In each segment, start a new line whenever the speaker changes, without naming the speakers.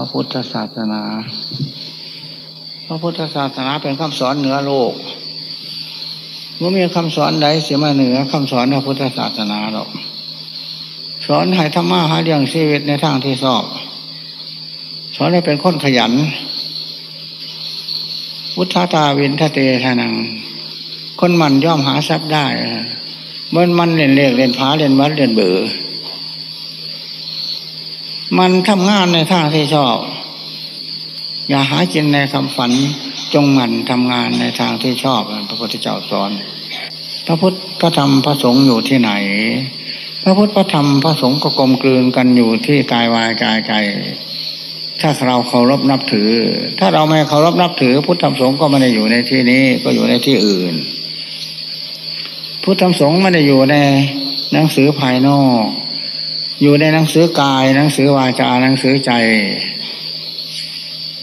พระพุทธศาสนา พระพุทธศาสนาเป็นคำสอนเหนือโลกเมื่อมีคำสอนใดเสียมาเหนือคำสอนพระพุทธศาสนาหรอกสอนให้ธรรมะหาเรื่องชีวิตในทางที่ชอบ สอนให้เป็นคนขยันพุทธตาวินทะเตทานัง คนมันย่อมหาทรัพย์ได้ เมันมันเล่นเลขเล่นพาเล่นวัดเล่นเบื่อ มันทำงานในทางที่ชอบ อย่าหาจินในคำฝันจงมันทำงานในทางที่ชอบ พระพุทธเจ้าสอน พระพุทธพระธรรมพระสงฆ์อยู่ที่ไหน พระพุทธพระธรรมพระสงฆ์ก็กลมกลืนกันอยู่ที่กายวายกายใจถ้าเราเคารพนับถือ ถ้าเราไม่เคารพนับถือ พุทธธรรมสงฆ์ก็ไม่ได้อยู่ในที่นี้ก็อยู่ในที่อื่น พุทธธรรมสงฆ์ไม่ได้อยู่ในหนังสือภายนอก อยู่ในหนังสือกาย หนังสือวาจาหนังสือใจ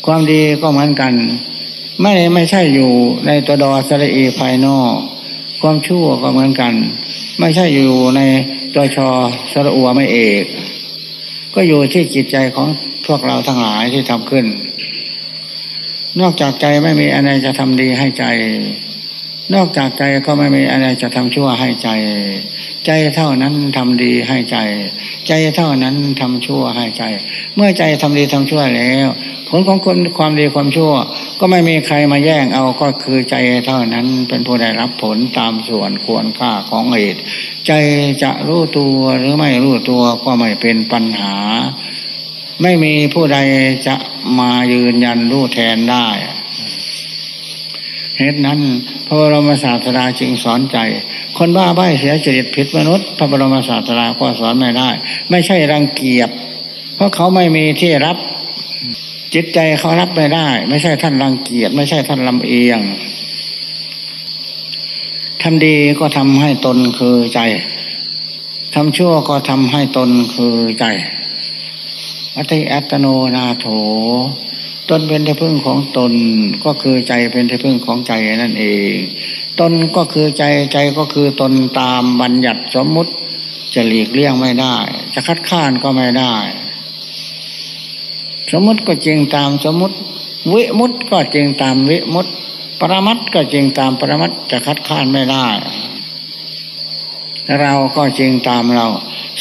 ความดีก็เหมือนกัน ไม่ไม่ใช่อยู่ในตัวดอสระอีภายนอก ความชั่วก็เหมือนกัน ไม่ใช่อยู่ในตัวชอสระอัวไม่เอก ก็อยู่ที่จิตใจของพวกเราทั้งหลายที่ทำขึ้น นอกจากใจไม่มีอะไรจะทำดีให้ใจ นอกจากใจก็ไม่มีอะไรจะทำชั่วให้ใจ ใจเท่านั้นทำดีให้ใจ ใจเท่านั้นทำชั่วให้ใจ เมื่อใจทำดีทำชั่วแล้ว ผลของคนความดีความชั่ว ก็ไม่มีใครมาแย่งเอาก็คือใจเท่านั้นเป็นผู้ได้รับผลตามส่วนควรค่าของเหตุใจจะรู้ตัวหรือไม่รู้ตัวก็ไม่เป็นปัญหา ไม่มีผู้ใดจะมายืนยันรู้แทนได้ เหตุนั้น พระบรมศาสดาจึงสอนใจ คนบ้าใบ้เสียจริตผิดมนุษย์ พระบรมศาสดาก็สอนไม่ได้ ไม่ใช่รังเกียจเพราะเขาไม่มีที่รับจิตใจเขารับไม่ได้ ไม่ใช่ท่านรังเกียจไม่ใช่ท่านลำเอียงทำดีก็ทำให้ตนคือใจทำชั่วก็ทำให้ตนคือใจ อัติอัตโนนาโถ ตนเป็นที่พึ่งของตนก็คือใจเป็นที่พึ่งของใจนั่นเอง ตนก็คือใจใจก็คือตนตามบัญญัติสมมุติจะหลีกเลี่ยงไม่ได้ จะคัดค้านก็ไม่ได้ สมมุติก็จริงตามสมมุติ วิมุตก็จริงตามวิมุตปรมัตก็จริงตามปรมัตจะคัดค้านไม่ได้ เราก็จริงตามเรา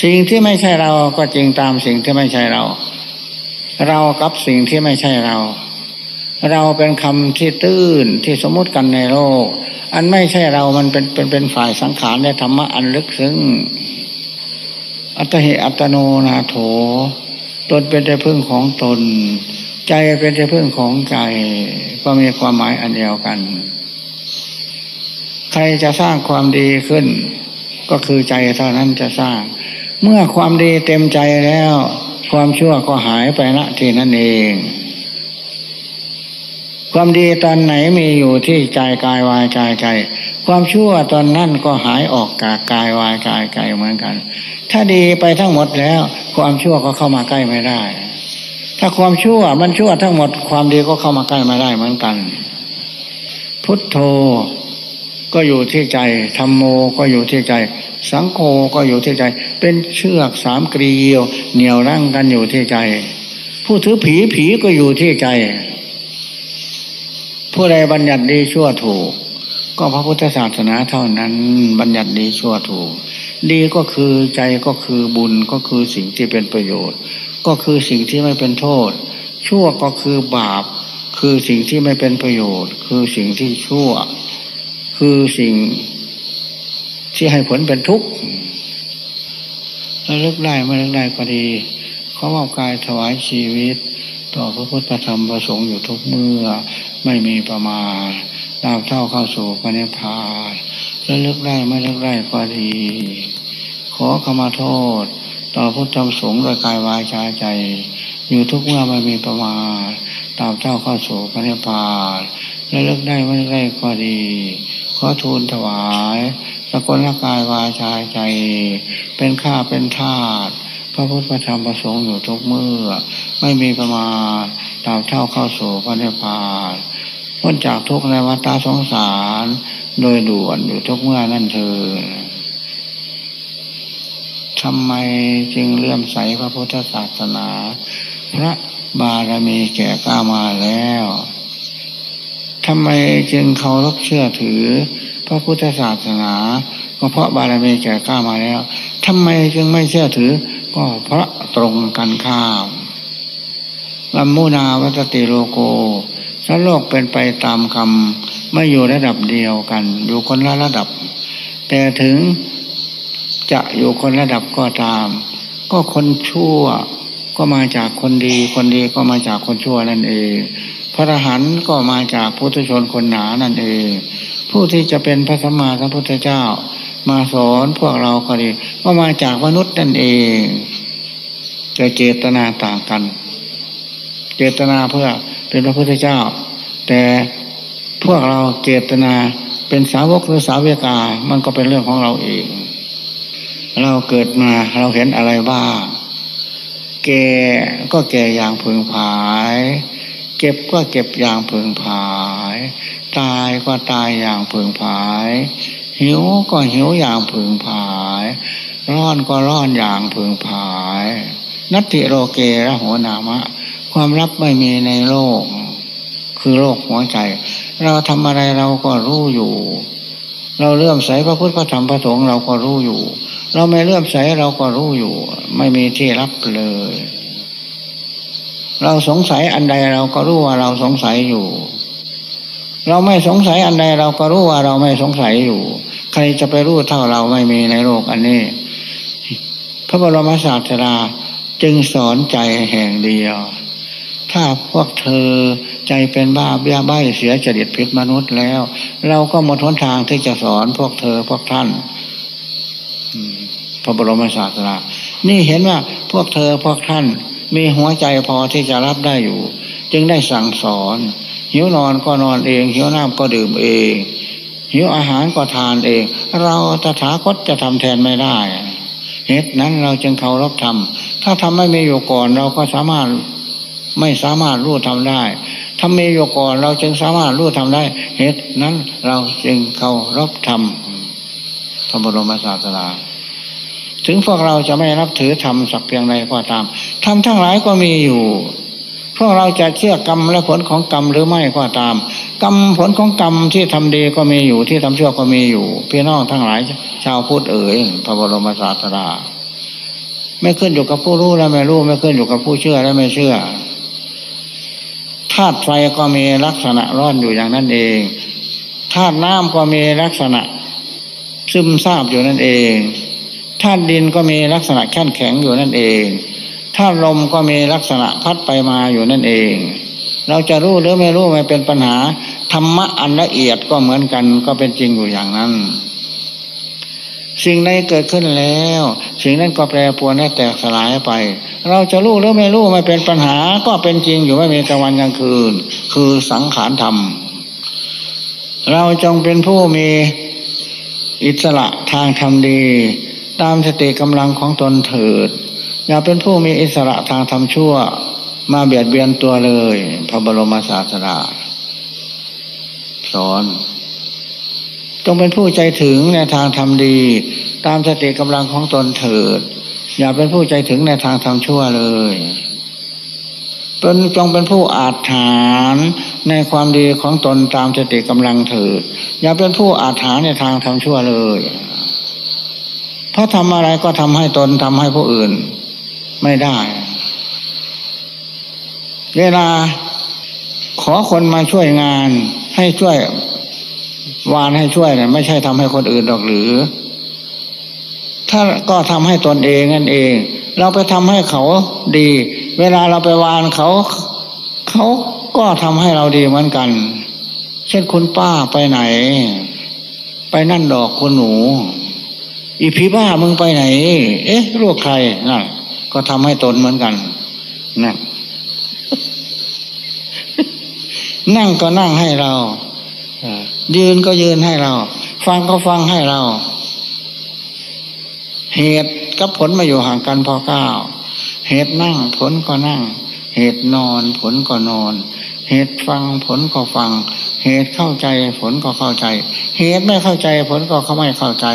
สิ่งที่ไม่ใช่เราก็จริงตามสิ่งที่ไม่ใช่เรา เรากับสิ่งที่ไม่ใช่เรา เราเป็นคำที่ตื้นที่สมมติกันในโลก อันไม่ใช่เรามันเป็นเป็นเป็นฝ่ายสังขารในธรรมะอันลึกซึ้งอัตหิอัตโนนาโถตนเป็นที่พึ่งของตน ใจเป็นที่พึ่งของใจ ก็มีความหมายอันเดียวกัน ใครจะสร้างความดีขึ้น ก็คือใจเท่านั้นจะสร้าง เมื่อความดีเต็มใจแล้ว ความชั่วก็หายไปณที่นั่นเอง ความดีตอนไหนมีอยู่ที่ใจกายวายใจใจ ความชั่วตอนนั้นก็หายออกจากกายวายกายใจเหมือนกัน ถ้าดีไปทั้งหมดแล้ว ความชั่วก็เข้ามาใกล้ไม่ได้ ถ้าความชั่วมันชั่วทั้งหมด ความดีก็เข้ามาใกล้ไม่ได้เหมือนกัน พุทโธ ก็อยู่ที่ใจธรรมโมก็อยู่ที่ใจ สังโฆก็อยู่ที่ใจ เป็นเชือกสามเกลียว เหนี่ยวรั้งกันอยู่ที่ใจ ผู้ถือผีผีก็อยู่ที่ใจ ผู้ใดบัญญัติดีชั่วถูก ก็พระพุทธศาสนาเท่านั้น บัญญัติดีชั่วถูก ดีก็คือใจก็คือบุญก็คือสิ่งที่เป็นประโยชน์ ก็คือสิ่งที่ไม่เป็นโทษ ชั่วก็คือบาป คือสิ่งที่ไม่เป็นประโยชน์ คือสิ่งที่ชั่ว คือสิ่งที่ให้ผลเป็นทุกข์แล้วลึกได้ไม่ลึกได้ก็ดีเขามอบกายถวายชีวิต ต่อพระพุทธธรรมประสงค์อยู่ทุกเมื่อไม่มีประมาณดาวเท่าเข้าสู่พระนิพพานแล้วลึกได้ไม่ลึกได้ก็ดี ขอขมาโทษ ต่อพุทธธรรมสงฆ์โดยกายวายใจใจ อยู่ทุกเมื่อไม่มีประมาณตามเท่าเข้าสู่พระนิพพานแล้วลึกได้ไม่ลึกได้ก็ดี ขอทูลถวายสกลกายวาจาใจ เป็นข้าเป็นทาสพระพุทธธรรมประสงค์อยู่ทุกเมื่อ ไม่มีประมาณตามเท่าเข้าสู่พระนิพพานพ้นจากทุกในวัฏสงสาร โดยด่วนอยู่ทุกเมื่อนั่นเธอทำไมจึงเลื่อมใสพระพุทธศาสนา พระบารมีแก่กล้ามาแล้ว ทำไมจึงเคารพเชื่อถือ พระพุทธศาสนาก็เพราะบารมีแก่กล้ามาแล้วทำไมจึงไม่เชื่อถือ ก็เพราะตรงกันข้ามลัมมุนาวัตติโลโกสัโลกเป็นไปตามคำไม่อยู่ระดับเดียวกัน อยู่คนละระดับ แต่ถึงจะอยู่คนระดับก็ตาม ก็คนชั่วก็มาจากคนดี คนดีก็มาจากคนชั่วนั่นเอง พระอรหันต์ก็มาจากพุทธชนคนหนานั่นเอง ผู้ที่จะเป็นพระสัมมาสัมพุทธเจ้า มาสอนพวกเราก็ดีก็มาจากมนุษย์นั่นเองแต่เจตนาต่างกัน เจตนาเพื่อเป็นพระพุทธเจ้า แต่พวกเราเจตนาเป็นสาวกหรือสาวิกา มันก็เป็นเรื่องของเราเอง เราเกิดมาเราเห็นอะไรบ้างแก่ก็แก่อย่างพึงผาย เก็บก็เก็บอย่างพึงผาย ตายก็ตายอย่างพึงผาย หิวก็หิวอย่างพึงผาย ร้อนก็ร้อนอย่างพึงผาย นัตติโรเกระหัวนามะ ความลับไม่มีในโลก คือโลกหัวใจ เราทำอะไรเราก็รู้อยู่ เราเลื่อมใสพระพุทธพระธรรมพระสงฆ์เราก็รู้อยู่ เราไม่เลื่อมใสเราก็รู้อยู่ ไม่มีที่รับเลย เราสงสัยอันใดเราก็รู้ว่าเราสงสัยอยู่ เราไม่สงสัยอันใดเราก็รู้ว่าเราไม่สงสัยอยู่ ใครจะไปรู้เท่าเราไม่มีในโลกอันนี้ พระบรมศาสดาจึงสอนใจแห่งเดียว ถ้าพวกเธอใจเป็นบ้าเบี้ยใบเสียจริตพิษมนุษย์แล้ว เราก็หมดหนทางที่จะสอนพวกเธอพวกท่านพระบรมศาสดานี่เห็นว่าพวกเธอพวกท่าน มีหัวใจพอที่จะรับได้อยู่ จึงได้สั่งสอน หิวนอนก็นอนเอง หิวน้ำก็ดื่มเอง หิวอาหารก็ทานเอง เราตถาคตจะทำแทนไม่ได้เหตุนั้นเราจึงเคารพธรรม ถ้าทำไม่มีอยู่ก่อนเราก็สามารถไม่สามารถรู้ทำได้ทำมีอยู่ก่อนเราจึงสามารถรู้ทำได้ เหตุนั้นเราจึงเคารพธรรมพระบรมศาสดา ถึงพวกเราจะไม่นับถือธรรมสักเพียงใดก็ตามธรรมทั้งหลายก็มีอยู่ พวกเราจะเชื่อกรรมและผลของกรรมหรือไม่ก็ตาม กรรมผลของกรรมที่ทำดีก็มีอยู่ที่ทำชั่วก็มีอยู่ พี่น้องทั้งหลาย ชาวพุทธเอ๋ยพระบรมศาสดาไม่ขึ้นอยู่กับผู้รู้และไม่รู้ไม่ขึ้นอยู่กับผู้เชื่อและไม่เชื่อธาตุไฟก็มีลักษณะร้อนอยู่อย่างนั้นเองธาตุน้ำก็มีลักษณะซึมซาบอยู่นั่นเอง ธาตุดินก็มีลักษณะแข็งแข็งอยู่นั่นเองธาตุลมก็มีลักษณะพัดไปมาอยู่นั่นเอง เราจะรู้หรือไม่รู้ไม่เป็นปัญหาธรรมะอันละเอียดก็เหมือนกันก็เป็นจริงอยู่อย่างนั้น สิ่งใดเกิดขึ้นแล้ว สิ่งนั้นก็แปรปรวนและแตกสลายไป เราจะรู้หรือไม่รู้ไม่เป็นปัญหาก็เป็นจริงอยู่ไม่มีกลางวันกลางคืน คือสังขารธรรม เราจงเป็นผู้มีอิสระทางธรรมดี ตามสติกำลังของตนเถิด อย่าเป็นผู้มีอิสระทางทำชั่ว มาเบียดเบียนตัวเลย พระบรมศาสดาสอนจงเป็นผู้ใจถึงในทางทำดี ตามสติกำลังของตนเถิด อย่าเป็นผู้ใจถึงในทางทำชั่วเลยเป็นจงเป็นผู้อาจฐานในความดีของตนตามสติกำลังเถิด อย่าเป็นผู้อาจฐานในทางทำชั่วเลย เพราะทำอะไรก็ทำให้ตนทำให้ผู้อื่น ไม่ได้ เวลาขอคนมาช่วยงาน ให้ช่วยวานให้ช่วยเนี่ยไม่ใช่ทำให้คนอื่นหรอกหรือ ถ้าก็ทำให้ตนเองนั่นเอง เราไปทำให้เขาดี เวลาเราไปวานเขาเขาก็ทำให้เราดีเหมือนกัน เช่นคุณป้าไปไหน ไปนั่นดอกคุณหนู อีผีบ้ามึงไปไหน เอ๊ะลูกใครนั่นก็ทำให้ตนเหมือนกันนั่นนั่งก็นั่งให้เรายืนก็ยืนให้เรา ฟังก็ฟังให้เรา เหตุกับผลมาอยู่ห่างกันพอเก้าเหตุนั่งผลก็นั่ง เหตุนอนผลก็นอน เหตุฟังผลก็ฟัง เหตุเข้าใจผลก็เข้าใจ เหตุไม่เข้าใจผลก็เขาไม่เข้าใจ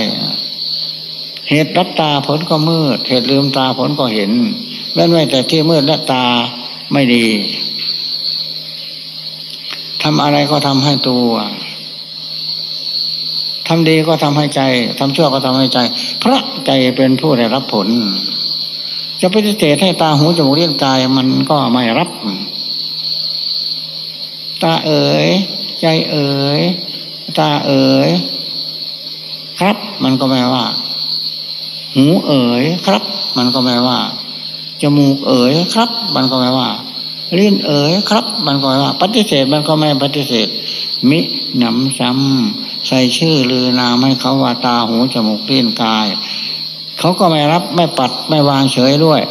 เหตุรับตาผลก็มืด เหตุลืมตาผลก็เห็นแม้ไม่แต่ที่มืดและตาไม่ดีทำอะไรก็ทำให้ตัวทำดีก็ทำให้ใจทำชั่วก็ทำให้ใจ พระใจเป็นผู้ได้รับผล จะปฏิเสธให้ตาหูจมูกเลี้ยงกายมันก็ไม่รับ ตาเอ๋ย ใจเอ๋ย ตาเอ๋ย ครับมันก็ไม่ว่า หูเอ๋ยครับ มันก็ไม่ว่า จมูกเอ๋ยครับ มันก็ไม่ว่าลิ้นเอ๋ยครับ มันก็ไม่ว่า ปฏิเสธมันก็ไม่ปฏิเสธ มิหนำซ้ำใส่ชื่อลือนามให้เขาว่าตาหูจมูกลิ้นกาย เขาก็ไม่รับไม่ปัดไม่วางเฉยด้วย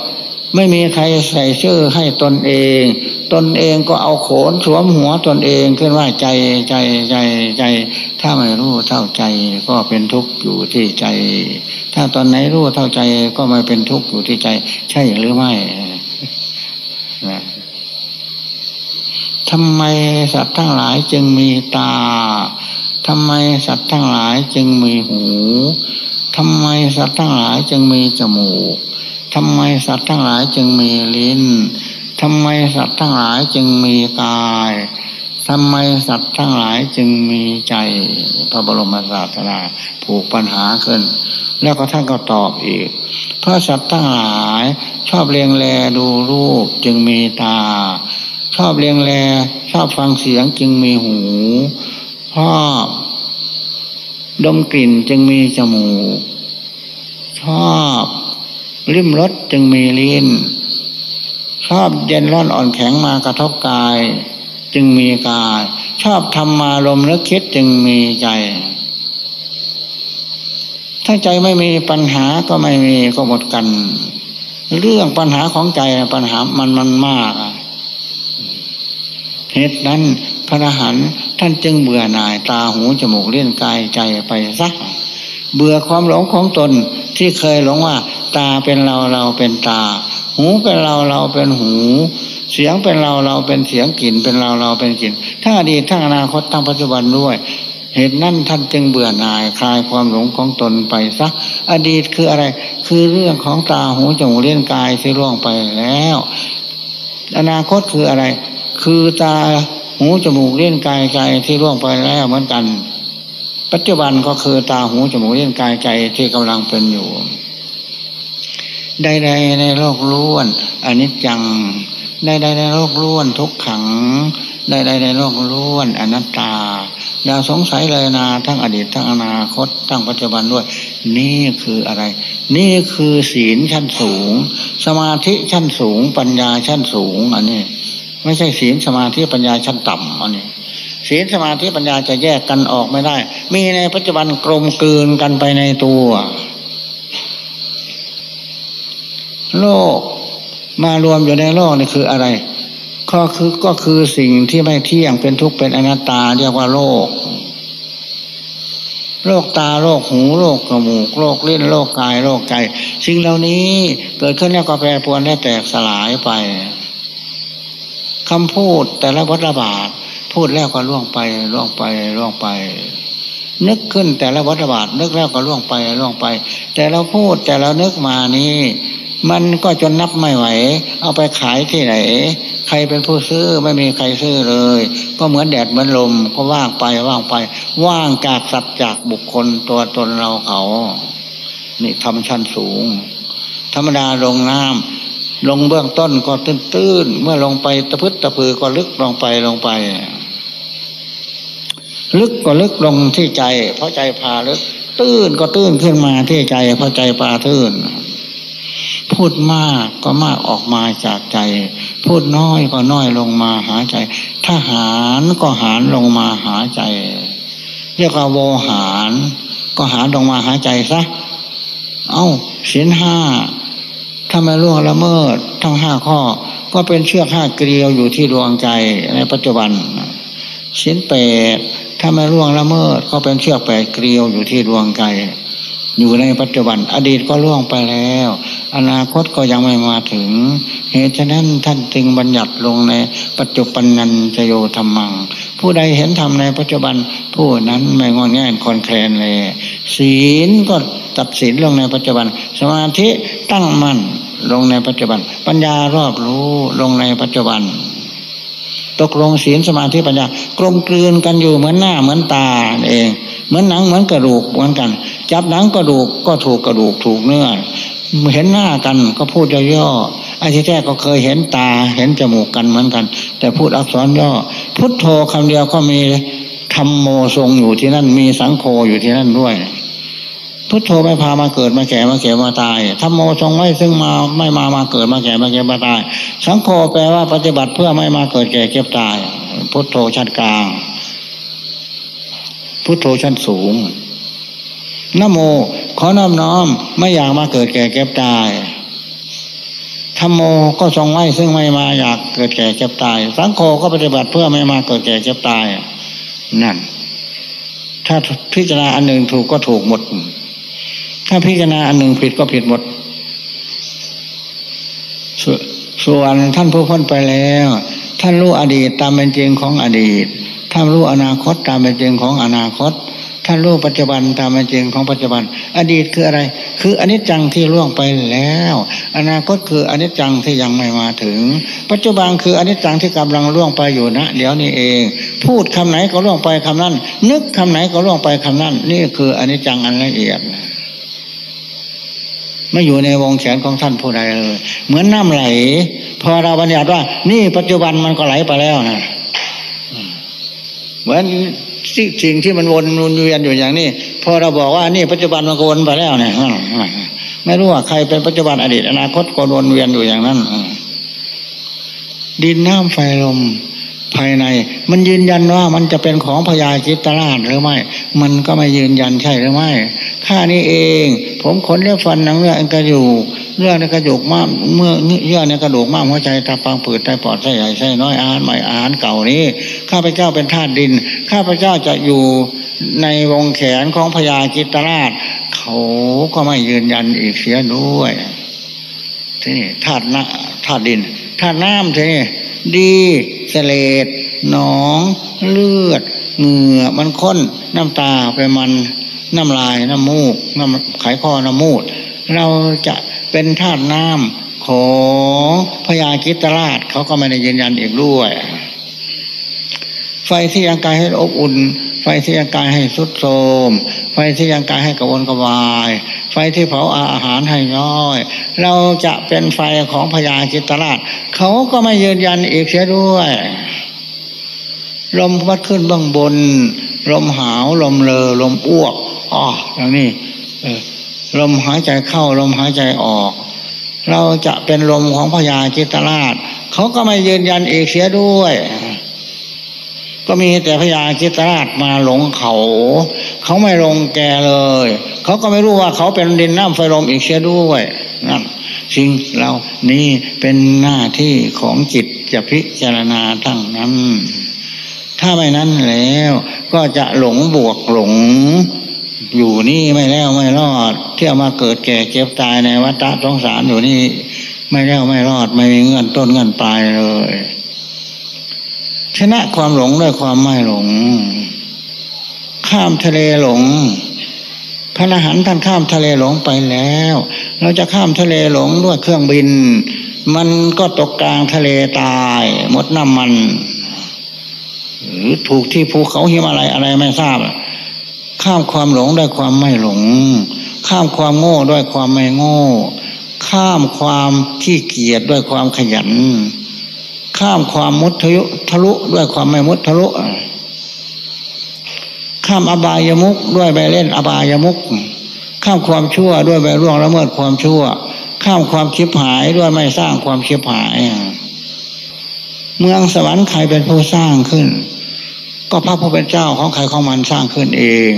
ไม่มีใครใส่ชื่อให้ตนเอง ตนเองก็เอาโขนสวมหัวตนเองขึ้นว่าใจใจใจใจ ถ้าไม่รู้เท่าใจก็เป็นทุกข์อยู่ที่ใจ ถ้าตอนไหนรู้เท่าใจก็ไม่เป็นทุกข์อยู่ที่ใจ ใช่หรือไม่ทำไมสัตว์ทั้งหลายจึงมีตาทำไมสัตว์ทั้งหลายจึงมีหูทำไมสัตว์ทั้งหลายจึงมีจมูก ทำไมสัตว์ทั้งหลายจึงมีลิ้นทำไมสัตว์ทั้งหลายจึงมีกายทำไมสัตว์ทั้งหลายจึงมีใจพระบรมศาสดาผูกปัญหาขึ้น แล้วก็ท่านก็ตอบอีก เพราะสัตว์ทั้งหลายชอบเลียงแลดูรูปจึงมีตา ชอบเลียงแลชอบฟังเสียงจึงมีหูชอบดมกลิ่นจึงมีจมูก ชอบ ริมรสจึงมีลิ้น ชอบเย็นร้อนอ่อนแข็งมากระทบกาย จึงมีกาย ชอบทำมาลมนึกคิดจึงมีใจ ถ้าใจไม่มีปัญหาก็ไม่มีก็หมดกัน เรื่องปัญหาของใจปัญหามันมันมากเหตุนั้นพระอรหันต์ท่านจึงเบื่อหน่ายตาหูจมูกเลี้ยงกายใจไปซักเบื่อความหลงของตนที่เคยหลงว่า ตาเป็นเราเราเป็นตา หูเป็นเราเราเป็นหู เสียงเป็นเราเราเป็นเสียงกลิ่นเป็นเราเราเป็นกลิ่นทั้งอดีตทั้งอนาคตทั้งปัจจุบันด้วยเหตุนั้นท่านจึงเบื่อหน่ายคลายความหลงของตนไปซักอดีตคืออะไร คือเรื่องของตาหูจมูกเลี้ยงกายที่ล่วงไปแล้ว อนาคตคืออะไร คือตาหูจมูกเลี้ยงกายใจที่ล่วงไปแล้วเหมือนกัน ปัจจุบันก็คือตาหูจมูกเลี้ยงกายใจที่กำลังเป็นอยู่ ใดๆในโลกล้วนอนิจจังใดๆในโลกล้วนทุกขังใดๆในโลกล้วนอนัตตา อย่าสงสัยเลยนาทั้งอดีตทั้งอนาคต ทั้งปัจจุบันด้วย นี่คืออะไร นี่คือศีลชั้นสูง สมาธิชั้นสูง ปัญญาชั้นสูง อันนี้ ไม่ใช่ศีลสมาธิปัญญาชั้นต่ำอันนี้ศีลสมาธิปัญญาจะแยกกันออกไม่ได้ มีในปัจจุบันกลมกลืนกันไปในตัว โลกมารวมอยู่ในโลกนี่คืออะไร ก็คือก็คือสิ่งที่ไม่เที่ยงเป็นทุกข์เป็นอนัตตาเรียกว่าโลก โรคตาโรคหูโรคกระมูกโรคลิ้นโรคกายโรคใจสิ่งเหล่านี้เกิดขึ้นแล้วก็แปรปรวนและแตกสลายไปคำพูดแต่ละวัฏบาท พูดแล้วก็ล่วงไปล่วงไปล่วงไป นึกขึ้นแต่ละวัฏบาทนึกแล้วก็ล่วงไปล่วงไป แต่เราพูดแต่เรานึกมานี้ มันก็จนนับไม่ไหว เอาไปขายที่ไหน ใครเป็นผู้ซื้อไม่มีใครซื้อเลย ก็เหมือนแดดเหมือนลมก็ว่างไปว่างไป ว่างจากสัตว์จากบุคคลตัวตนเราเขา นี่ทำชั้นสูง ธรรมดาลงน้ำลงเบื้องต้นก็ตื้นๆเมื่อลงไปตะพึดตะพือก็ลึกลงไปลงไป ลึกก็ลึกลงที่ใจ เพราะใจพาลึก ตื้นก็ตื้นขึ้นมาที่ใจเพราะใจพาตื้น พูดมากก็มากออกมาจากใจ พูดน้อยก็น้อยลงมาหาใจถ้าหารก็หารลงมาหาใจ เรียกว่าโวหาร ก็หารลงมาหาใจซะ เอา้าศีลห้าถ้าไม่ล่วงละเมิด ทั้งห้าข้อ ก็เป็นเชือกห้าเกลียวอยู่ที่ดวงใจในปัจจุบันชิ้นแปดถ้าไม่ล่วงละเมิด ก็เป็นเชือกแปดเกลียวอยู่ที่ดวงใจ อยู่ในปัจจุบัน อดีตก็ล่วงไปแล้ว อนาคตก็ยังไม่มาถึง เหตุฉะนั้นท่านจึงบัญญัติลงในปัจจุบันนันจโยธรรมัง ผู้ใดเห็นธรรมในปัจจุบัน ผู้นั้นไม่งอนแง่คอนแคลนเลยศีลก็ตัดสินลงในปัจจุบัน สมาธิตั้งมั่นลงในปัจจุบัน ปัญญารอบรู้ลงในปัจจุบัน ตกลงศีลสมาธิปัญญากลมกลืนกันอยู่เหมือนหน้าเหมือนตาเอง เหมือนหนังเหมือนกระดูกเหมือนกัน จับหนังกระดูกก็ถูกกระดูกถูกเนื้อเห็นหน้ากันก็พูดย่อๆไอ้ที่แท้ก็เคยเห็นตาเห็นจมูกกันเหมือนกัน แต่พูดอักษรย่อ พุทโธคำเดียวก็มีธรรมโมทรงอยู่ที่นั่นมีสังโฆอยู่ที่นั่นด้วย พุทโธไม่พามาเกิดมาแก่มาแก่มาตายธรรมโมทรงไว้ซึ่งมาไม่มามาเกิดมาแก่มาแก่มาตาย สังโฆแปลว่าปฏิบัติเพื่อไม่มาเกิดแก่เก็บตาย พุทโธชั้นกลาง พุทโธชั้นสูงนโม ขอน้อมน้อมไม่อยากมาเกิดแก่เก็บตายธรรมโมก็ทรงไว้ซึ่งไม่มาอยากเกิดแก่เก็บตาย สังโฆก็ปฏิบัติเพื่อไม่มาเกิดแก่เก็บตาย นั่น ถ้าพิจารณาอันหนึ่งถูกก็ถูกหมด ถ้าพิจารณาอันหนึ่งผิดก็ผิดหมดส่วนท่านผู้พ้นไปแล้ว ท่านรู้อดีตตามเป็นจริงของอดีต ท่านรู้อนาคตตามเป็นจริงของอนาคตท่านรู้ปัจจุบันตามเป็นจริงของปัจจุบัน อดีตคืออะไร คืออนิจจังที่ล่วงไปแล้ว อนาคตคืออนิจจังที่ยังไม่มาถึง ปัจจุบันคืออนิจจังที่กำลังล่วงไปอยู่นะเดี๋ยวนี้เอง พูดคำไหนก็ล่วงไปคำนั้น นึกคำไหนก็ล่วงไปคำนั้น นี่คืออนิจจังอันละเอียดไม่อยู่ในวงแขนของท่านผู้ใดเลย เหมือนน้ำไหล พอเราบัญญัติว่า นี่ปัจจุบันมันก็ไหลไปแล้วนะ เหมือนสิ่งที่มันวนวนเวียนอยู่อย่างนี้พอเราบอกว่านี่ปัจจุบันมันก็วนไปแล้วเนี่ยไม่รู้ว่าใครเป็นปัจจุบันอดีตอนาคตก็วนเวียนอยู่อย่างนั้นดินน้ำไฟลม ภายใน มันยืนยันว่ามันจะเป็นของพญาจิตตราชหรือไม่ มันก็ไม่ยืนยันใช่หรือไม่ข้านี้เอง ผมขนเลือดฟันหนังเนื้อกระดูกเลือดในกระดูกมากเมื่อเยื่อในกระดูกมากหัวใจตาปังผืดไตปอดไส้ใหญ่ไส้น้อยอาหารใหม่อาหารเก่านี้ข้าพเจ้าเป็นธาตุดิน ข้าพเจ้าจะอยู่ในวงแขนของพญาจิตตราช เขาก็ไม่ยืนยันอีกเสียด้วย ที่ธาตุน้ำธาตุดินธาตุน้ำที่ ดีเสลดหนอง เลือด เหงื่อมันข้น น้ำตาไปมันน้ำลายน้ำมูกน้ำไขข้อน้ำมูด เราจะเป็นธาตุน้ำของพญากิตราชเขาก็ไม่ได้ยืนยันอีกด้วย ไฟที่ยังกายให้อบอุ่น ไฟที่ยังกายให้สุดโทมไฟที่ยังกายให้กระวนกระวาย ไฟที่เผาอาหารให้น้อย เราจะเป็นไฟของพญากิตราช เขาก็ไม่ยืนยันอีกเสียด้วย ลมพัดขึ้นบ้างบน ลมหาวลมเลอลมอ้วกอ๋ออย่างนี้ลมหายใจเข้าลมหายใจออก เราจะเป็นลมของพญาจิตราช เขาก็ไม่ยืนยันเอกเสียด้วย ก็มีแต่พญาจิตราชมาหลงเขา เขาไม่ลงแกเลย เขาก็ไม่รู้ว่าเขาเป็นดินน้ำไฟลมอีกเสียด้วยนั่นสิ่งเรานี่เป็นหน้าที่ของจิตจะพิจารณาทั้งนั้น ถ้าไม่นั้นแล้วก็จะหลงบวกหลง อยู่นี่ไม่แล้วไม่รอด เที่ยวมาเกิดแก่เจ็บตายในวัฏสงสารอยู่นี่ ไม่แล้วไม่รอด ไม่มีเงื่อนต้นเงื่อนปลายเลย ชนะความหลงด้วยความไม่หลง ข้ามทะเลหลง พระอรหันต์ท่านข้ามทะเลหลงไปแล้ว เราจะข้ามทะเลหลงด้วยเครื่องบิน มันก็ตกกลางทะเลตายหมดน้ำมัน หรือถูกที่ภูเขาหิมาลัยอะไรไม่ทราบ ข้ามความหลงด้วยความไม่หลง ข้ามความโง่ด้วยความไม่โง่ ข้ามความขี้เกียจด้วยความขยัน ข้ามความมุทะยุทะลุด้วยความไม่มุทะลุข้ามอบายมุกด้วยไปเล่นอบายมุก ข้ามความชั่วด้วยไปร่วงละเมิดความชั่ว ข้ามความชิบหายด้วยไม่สร้างความชิบหาย เมืองสวรรค์ใครเป็นผู้สร้างขึ้น ก็พระผู้เป็นเจ้าของใครของมันสร้างขึ้นเอง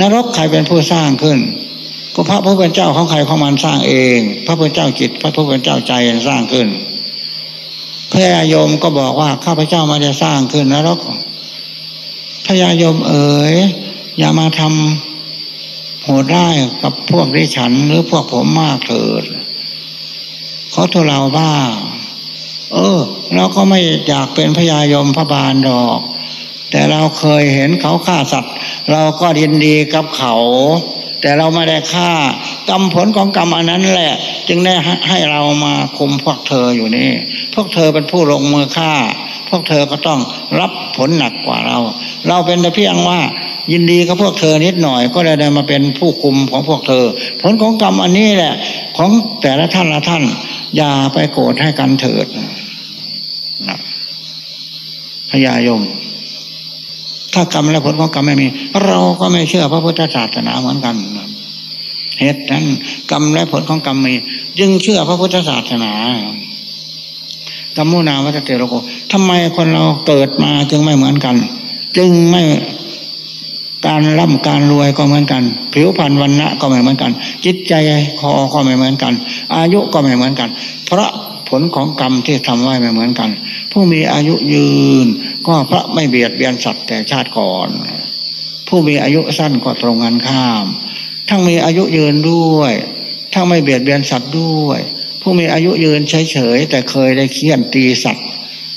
นรกใครเป็นผู้สร้างขึ้น ก็พระผู้เป็นเจ้าของใครของมันสร้างเอง พระผู้เป็นเจ้าจิต พระผู้เป็นเจ้าใจสร้างขึ้น พระยายมก็บอกว่าข้าพเจ้ามาจะสร้างขึ้นนรกพระยายมเอ๋ยอย่ามาทำโหดได้กับพวกริฉันหรือพวกผมมากเถิดเขาตัวเราบ้า เออ เราก็ไม่อยากเป็นพญายมพระบาลดอก แต่เราเคยเห็นเขาฆ่าสัตว์ เราก็ยินดีกับเขา แต่เราไม่ได้ฆ่ากรรมผลของกรรมอันนั้นแหละ จึงได้ให้เรามาคุมพวกเธออยู่นี่ พวกเธอเป็นผู้ลงมือฆ่า พวกเธอก็ต้องรับผลหนักกว่าเรา เราเป็นแต่เพียงว่า ยินดีกับพวกเธอนิดหน่อย ก็ได้ได้มาเป็นผู้คุมของพวกเธอ ผลของกรรมอันนี้แหละ ของแต่ละท่านละท่าน อย่าไปโกรธให้กันเถิดพญายม ถ้ากรรมและผลของกรรมไม่มี เราก็ไม่เชื่อพระพุทธศาสนาเหมือนกันเหตุนั้นกรรมและผลของกรรมมีจึงเชื่อพระพุทธศาสนากรรมุนาวัตเตโรโกทำไมคนเราเกิดมาจึงไม่เหมือนกัน จึงไม่การร่ำการรวยก็เหมือนกัน ผิวพรรณวันณะก็ไม่เหมือนกัน จิตใจคอก็ไม่เหมือนกัน อายุก็ไม่เหมือนกัน เพราะ ผลของกรรมที่ทำไว้ไม่เหมือนกัน ผู้มีอายุยืน ก็พระไม่เบียดเบียนสัตว์แต่ชาติก่อน ผู้มีอายุสั้นก็ตรงกันข้าม ทั้งมีอายุยืนด้วย ทั้งไม่เบียดเบียนสัตว์ด้วย ผู้มีอายุยืนเฉยๆแต่เคยได้เคี่ยนตีสัตว์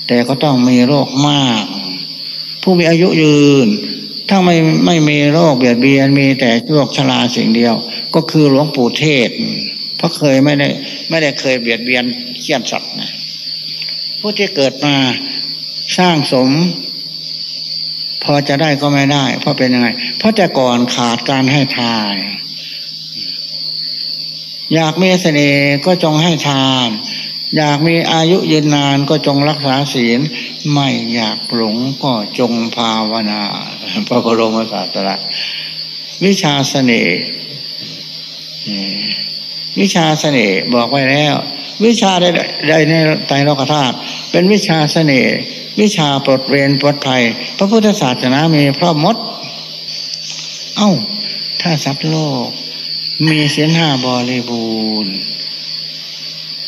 แต่ก็ต้องมีโรคมาก ผู้มีอายุยืนทั้งไม่ไม่มีโรคเบียดเบียนมีแต่โรคชราสิ่งเดียว ก็คือหลวงปู่เทศ ราะเคยไม่ได้ไม่ได้เคยเบียดเบียนเขี้ยนสัตว์นะผู้ที่เกิดมาสร้างสม พอจะได้ก็ไม่ได้ เพราะเป็นยังไง เพราะแต่ก่อนขาดการให้ทาน อยากมีเสน่ห์ก็จงให้ทาน อยากมีอายุยืนนานก็จงรักษาศีล ไม่อยากหลงก็จงภาวนาพระบรมศาสดาวิชาเสน่ห์ วิชาเสน่ห์บอกไว้แล้ว วิชาใดในไตรโลกธาตุเป็นวิชาเสน่ห์วิชาปลดเวรปลดภัย พระพุทธศาสนามีพระมด เอา้า ถ้าสัตว์โลก มีเสียนห้าบริบูรณ์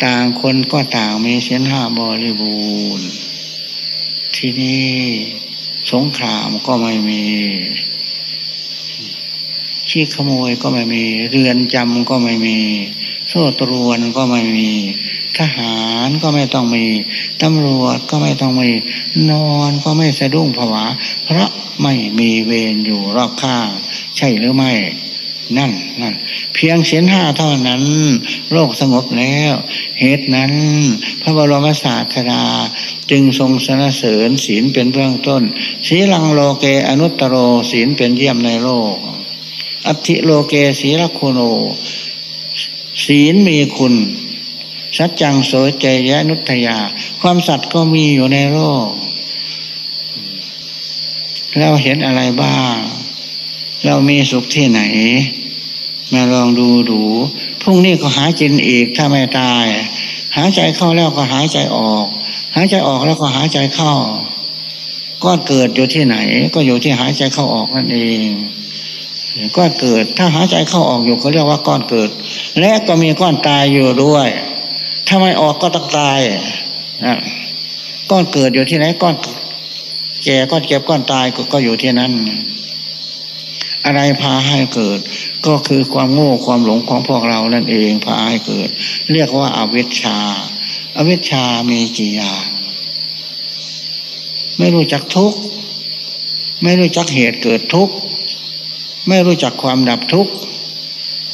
ต่างคนก็ต่างมีเสียนห้าบริบูรณ์ที่นี่สงครามก็ไม่มี ขี้ขโมยก็ไม่มี เรือนจำก็ไม่มี โซ่ตรวนก็ไม่มี ทหารก็ไม่ต้องมี ตำรวจก็ไม่ต้องมี นอนก็ไม่สะดุ้งผวา เพราะไม่มีเวรอยู่รอบข้าง ใช่หรือไม่ นั่นนั่นเพียงเสียนห้าเท่านั้น โลกสงบแล้ว เหตุนั้น พระบรมศาสดาจึงทรงสนเสริญศีลเป็นเบื้องต้น ศีลังโลเกอนุตตโรศีลเป็นเยี่ยมในโลก อัติโลเกศีลคุโนศีลมีคุณ สัจจังโสใจยะนุทยา ความสัตย์ก็มีอยู่ในโลก เราเห็นอะไรบ้าง เรามีสุขที่ไหน มาลองดูดู พรุ่งนี้ก็หากินอีกถ้าไม่ตาย หายใจเข้าแล้วก็หายใจออก หายใจออกแล้วก็หายใจเข้าก้อนเกิดอยู่ที่ไหน ก็อยู่ที่หายใจเข้าออกนั่นเอง ก้อนเกิด ถ้าหายใจเข้าออกอยู่เขาเรียกว่าก้อนเกิด และก็มีก้อนตายอยู่ด้วย ถ้าไม่ออกก็ต้องตายนะก้อนเกิดอยู่ที่ไหนก้อน แก่ก้อนเก็บก้อนตายก็อยู่ที่นั่นอะไรพาให้เกิด ก็คือความโง่ความหลงของพวกเรานั่นเองพาให้เกิด เรียกว่าอาวิชชาอาวิชชามีกี่อย่างไม่รู้จักทุกข์ไม่รู้จักเหตุเกิดทุกข์ ไม่รู้จักความดับทุกข์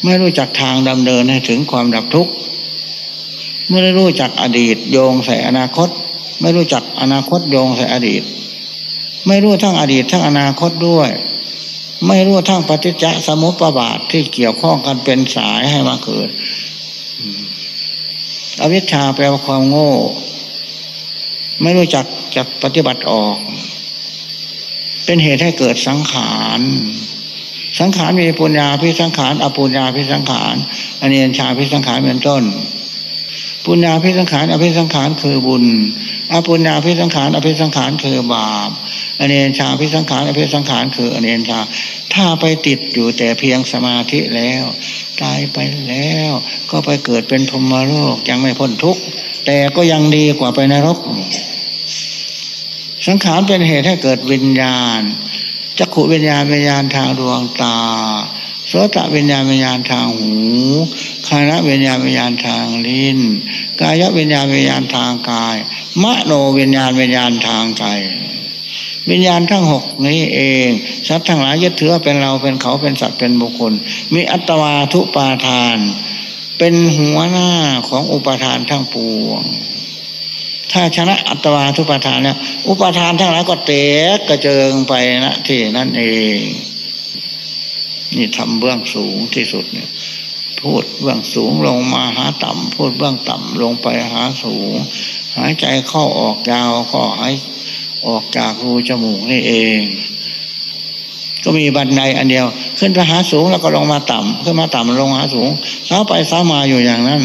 ไม่รู้จักทางดำเนินให้ถึงความดับทุกข์ไม่ได้รู้จักอดีตโยงใส่อนาคต ไม่รู้จักอนาคตโยงใส่อดีต ไม่รู้ทั้งอดีตทั้งอนาคตด้วย ไม่รู้ทั้งปฏิจจสมุปบาทที่เกี่ยวข้องกันเป็นสายให้มาเกิด อวิชชาแปลว่าความโง่ ไม่รู้จักจักปฏิบัติออก เป็นเหตุให้เกิดสังขาร สังขารมีปุญญาพิสังขารอปุญญาพิสังขารอเนียนชาพิสังขารเป็นต้น ปุญญาพิสังขารอภิสังขารคือบุญ อปุญญาพิสังขารอภิสังขารคือบาปอเนียนชาพิสังขารอภิสังขารคืออเนียนชา ถ้าไปติดอยู่แต่เพียงสมาธิแล้ว ตายไปแล้ว ก็ไปเกิดเป็นพรมโลกยังไม่พ้นทุกข์แต่ก็ยังดีกว่าไปนรก สังขารเป็นเหตุให้เกิดวิญญาณ จักขุวิญญาณวิญญาณทางดวงตาโสตวิญญาณวิญญาณทางหูคานะวิญญาณวิญญาณทางลิ้น กายวิญญาณวิญญาณทางกาย มโนวิญญาณวิญญาณทางใจ วิญญาณทั้งหกนี้เอง สัตว์ทั้งหลายยึดถือเป็นเราเป็นเขาเป็นสัตว์เป็นบุคคล มีอัตวาทุปาทาน เป็นหัวหน้าของอุปทานทั้งปวง ถ้าชนะอัตวาทุปทานแล้วอุปทานทั้งหลายก็เตะกระเจิงไปนะที่นั่นเอง นี่ทำเบื้องสูงที่สุดเนี่ยพูดเบื้องสูงลงมาหาต่ำพูดเบื้องต่ำลงไปหาสูง หายใจเข้าออกยาวก็หายออกจากรูจมูกนี่เอง ก็มีบันไดอันเดียว ขึ้นไปหาสูงแล้วก็ลงมาต่ำขึ้นมาต่ำลงหาสูงซ้าไปซ้ามาอยู่อย่างนั้น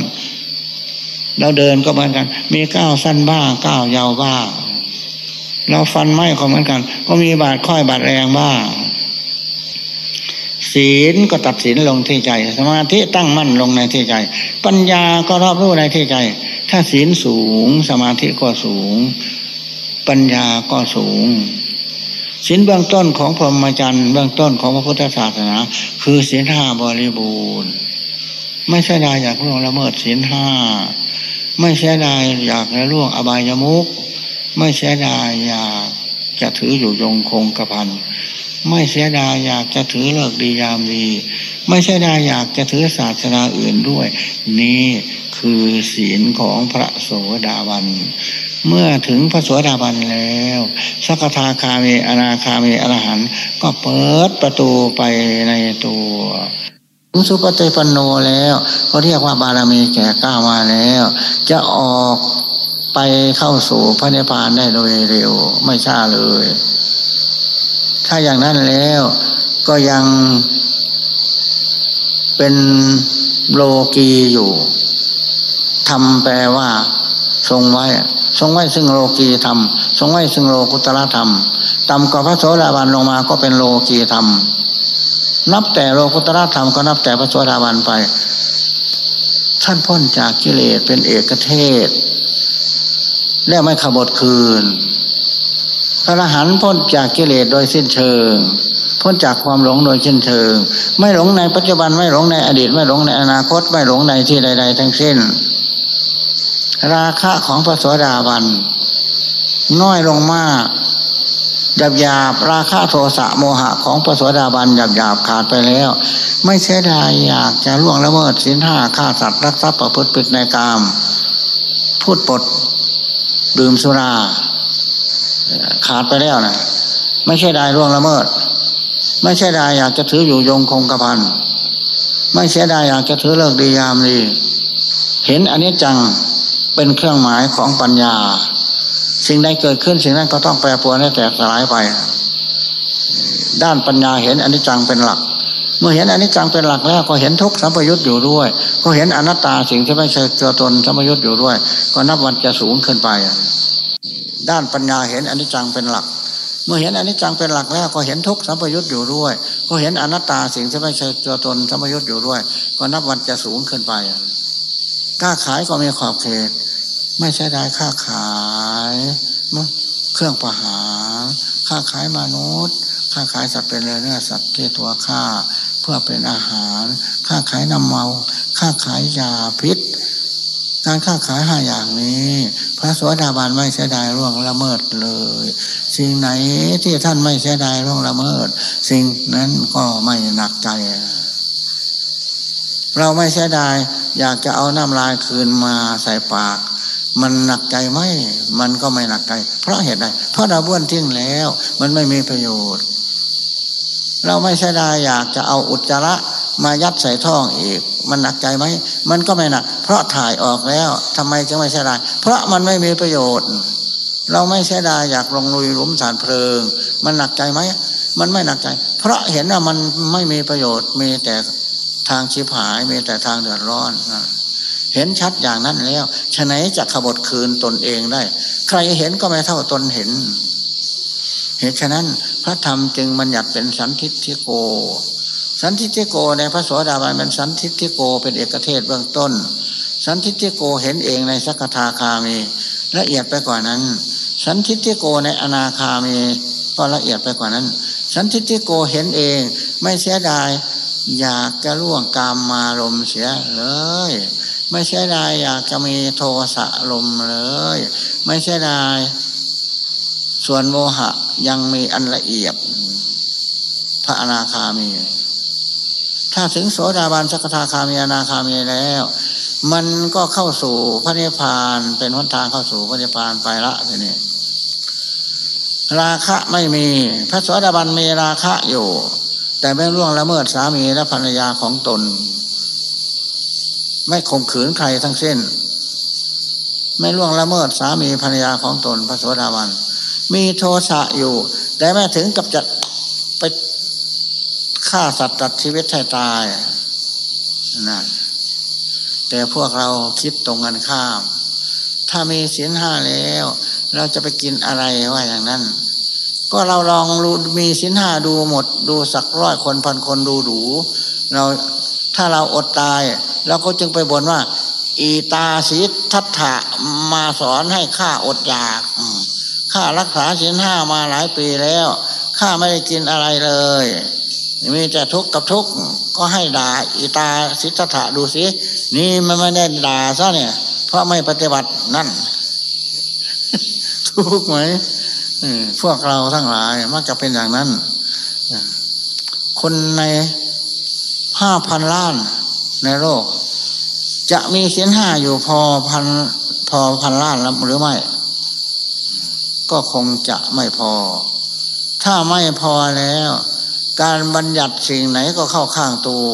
เราเดินก็เหมือนกัน มีก้าวสั้นบ้างก้าวยาวบ้างเราฟันไม้ก็เหมือนกัน ก็มีบาดค่อยบาดแรงบ้างศีลก็ตัดสินลงที่ใจ สมาธิตั้งมั่นลงในที่ใจ ปัญญาก็รอบรู้ในที่ใจ ถ้าศีลสูง สมาธิก็สูง ปัญญาก็สูงศีลเบื้องต้นของพรหมจรรย์เบื้องต้นของพระพุทธศาสนา คือศีลห้าบริบูรณ์ ไม่ใช่ได้อยากล่วงละเมิดศีลห้าไม่ใช่ได้อยากละล่วงอบายมุกไม่ใช่ได้อยากจะถืออยู่ยงคงกระพันไม่เสียดายอยากจะถือเลิกดียามดี ไม่ใช่ดายอยากจะถือศาสนาอื่นด้วย นี่คือศีลของพระโสดาบัน เมื่อถึงพระโสดาบันแล้ว สักทาคามีอนาคามีอรหันก็เปิดประตูไปในตัว ถึงสุปฏิปันโนแล้วเขาเรียกว่าบารมีแก่กล้ามาแล้ว จะออกไปเข้าสู่พระนิพพานได้โดยเร็ว ไม่ช้าเลย ถ้าอย่างนั้นแล้วก็ยังเป็นโลกีอยู่ทำแปลว่า ทรงไว้ ทรงไว้ซึ่งโลกีธรรม ทรงไว้ซึ่งโลกุตละธรรมต่ำกว่าพระโสดาบันลงมาก็เป็นโลกีธรรม นับแต่โลกุตละธรรมก็นับแต่พระโสดาบันไป ท่านพ้นจากกิเลสเป็นเอกเทศ แล้วไม่ขบดคืน พระอรหันต์พ้นจากกิเลสโดยสิ้นเชิง พ้นจากความหลงโดยสิ้นเชิง ไม่หลงในปัจจุบันไม่หลงในอดีต ไม่หลงในอนาคต ไม่หลงในที่ใด ๆ ทั้งสิ้น ราคะของพระสวสดาบันน้อยลงมาก หยาบหยาบราคะโทสะโมหะของพระสวสดาบันหยาบหยาบขาดไปแล้ว ไม่เสียดายอยากจะล่วงละเมิดสินห้าฆ่าสัตว์รักทรัพย์ประพฤติผิดในกาม พูดปดดื่มสุรา ขาดไปแล้วนะไม่ใช่ได้ร่วงละเมิด ไม่ใช่ได้อยากจะถืออยู่ยงคงกระพันไม่ใช่ได้อยากจะถือเลิกดียามดี เห็นอันนี้จังเป็นเครื่องหมายของปัญญา สิ่งใดเกิดขึ้นสิ่งนั้นก็ต้องแปรปรวนให้แตกสลายไป ด้านปัญญาเห็นอนนี้จังเป็นหลัก เมื่อเห็นอนนี้จังเป็นหลักแล้วก็เห็นทุกสัมปยุตอยู่ด้วย ก็เห็นอนัตตาสิ่งที่ไม่ใช่ตัวตนสัมปยุตอยู่ด้วย ก็นับวันจะสูงขึ้นไป ด้านปัญญาเห็นอนิจจังเป็นหลัก เมื่อเห็นอนิจจังเป็นหลักแล้วก็เห็นทุกสัมปยุตอยู่ด้วย ก็เห็นอนัตตาสิ่งที่ไม่ใช่ตัวตนสัมปยุตอยู่ด้วย ก็นับวันจะสูงขึ้นไป กล้าขายก็มีขอบเขต ไม่ใช่ได้ค่าขายเครื่องประหารค่าขายมนุษย์ ค่าขายสัตว์เป็นเนื้อสัตว์ที่ตัวค่าเพื่อเป็นอาหาร ค่าขายน้ำเมา ค่าขายยาพิษ การค้าขายห้าอย่างนี้ พระสวัสดาบาลไม่เสียดายร่วงละเมิดเลย สิ่งไหนที่ท่านไม่เสียดายร่วงละเมิด สิ่งนั้นก็ไม่หนักใจ เราไม่เสียดายอยากจะเอาน้ำลายคืนมาใส่ปาก มันหนักใจไหมมันก็ไม่หนักใจ เพราะเหตุใดเพราะเราบ้วนทิ้งแล้ว มันไม่มีประโยชน์ เราไม่เสียดายอยากจะเอาอุจจาระมายัดใส่ท้องอีก มันหนักใจไหมมันก็ไม่หนัก เพราะถ่ายออกแล้วทำไมจึงไม่เสียดายเพราะมันไม่มีประโยชน์ เราไม่เสียดายอยากลงลุยหลุมสารเพลิง มันหนักใจไหมมันไม่หนักใจ เพราะเห็นว่ามันไม่มีประโยชน์มีแต่ทางชิบหายมีแต่ทางเดือดร้อน เห็นชัดอย่างนั้นแล้วฉะไหนจะขบฏคืนตนเองได้ ใครเห็นก็ไม่เท่าตนเห็น เหตุฉะนั้นพระธรรมจึงบัญญัติเป็นสันทิฏฐิโก สันทิฏฐิโกในพระสวสดาบาลเป็นสันทิฏฐิโกเป็นเอกเทศเบื้องต้น สันทิฏฐิโกเห็นเองในสักทาคามีละเอียดไปกว่านั้น สันทิฏฐิโกในอนาคามีก็ละเอียดไปกว่านั้น สันทิฏฐิโกเห็นเองไม่เสียดาย อยากจะล่วงกามมาลมเสียเลย ไม่เสียดายอยากจะมีโทสะลมเลย ไม่เสียดาย ส่วนโมหะยังมีอันละเอียด พระอนาคามี ถ้าถึงโสดาบันสักทาคามีอนาคามีแล้ว มันก็เข้าสู่พระนิพพานเป็นหนทางเข้าสู่พระนิพพานไปละทีนี้ราคะไม่มี พระโสดาบันมีราคะอยู่ แต่ไม่ล่วงละเมิดสามีและภรรยาของตน ไม่ข่มขืนใครทั้งสิ้น ไม่ล่วงละเมิดสามีภรรยาของตนพระโสดาบัน มีโทสะอยู่ แต่ไม่ถึงกับจะไปฆ่าสัตว์ตัดชีวิตให้ตายนั่นแต่พวกเราคิดตรงกันข้าม ถ้ามีศีลห้าแล้ว เราจะไปกินอะไรว่าอย่างนั้น ก็เราลองมีศีลห้าดูหมด ดูสักร้อยคนพันคนดูดู เราถ้าเราอดตาย เราก็จึงไปบ่นว่า อีตาสีทัตถะมาสอนให้ข้าอดอยากข้ารักษาศีลห้ามาหลายปีแล้วข้าไม่ได้กินอะไรเลย มีแต่ทุกข์กับทุกข์ก็ให้ด่าอีตาสิทธะดูสิ นี่มันไม่ได้ด่าซะเนี่ย เพราะไม่ปฏิบัตินั่น ทุกข์ไหมพวกเราทั้งหลายมักจะเป็นอย่างนั้น คนในห้าพันล้านในโลก จะมีเสียนห้าอยู่พอพันพอพันล้านหรือไม่ ก็คงจะไม่พอ ถ้าไม่พอแล้ว การบัญญัติสิ่งไหนก็เข้าข้างตัว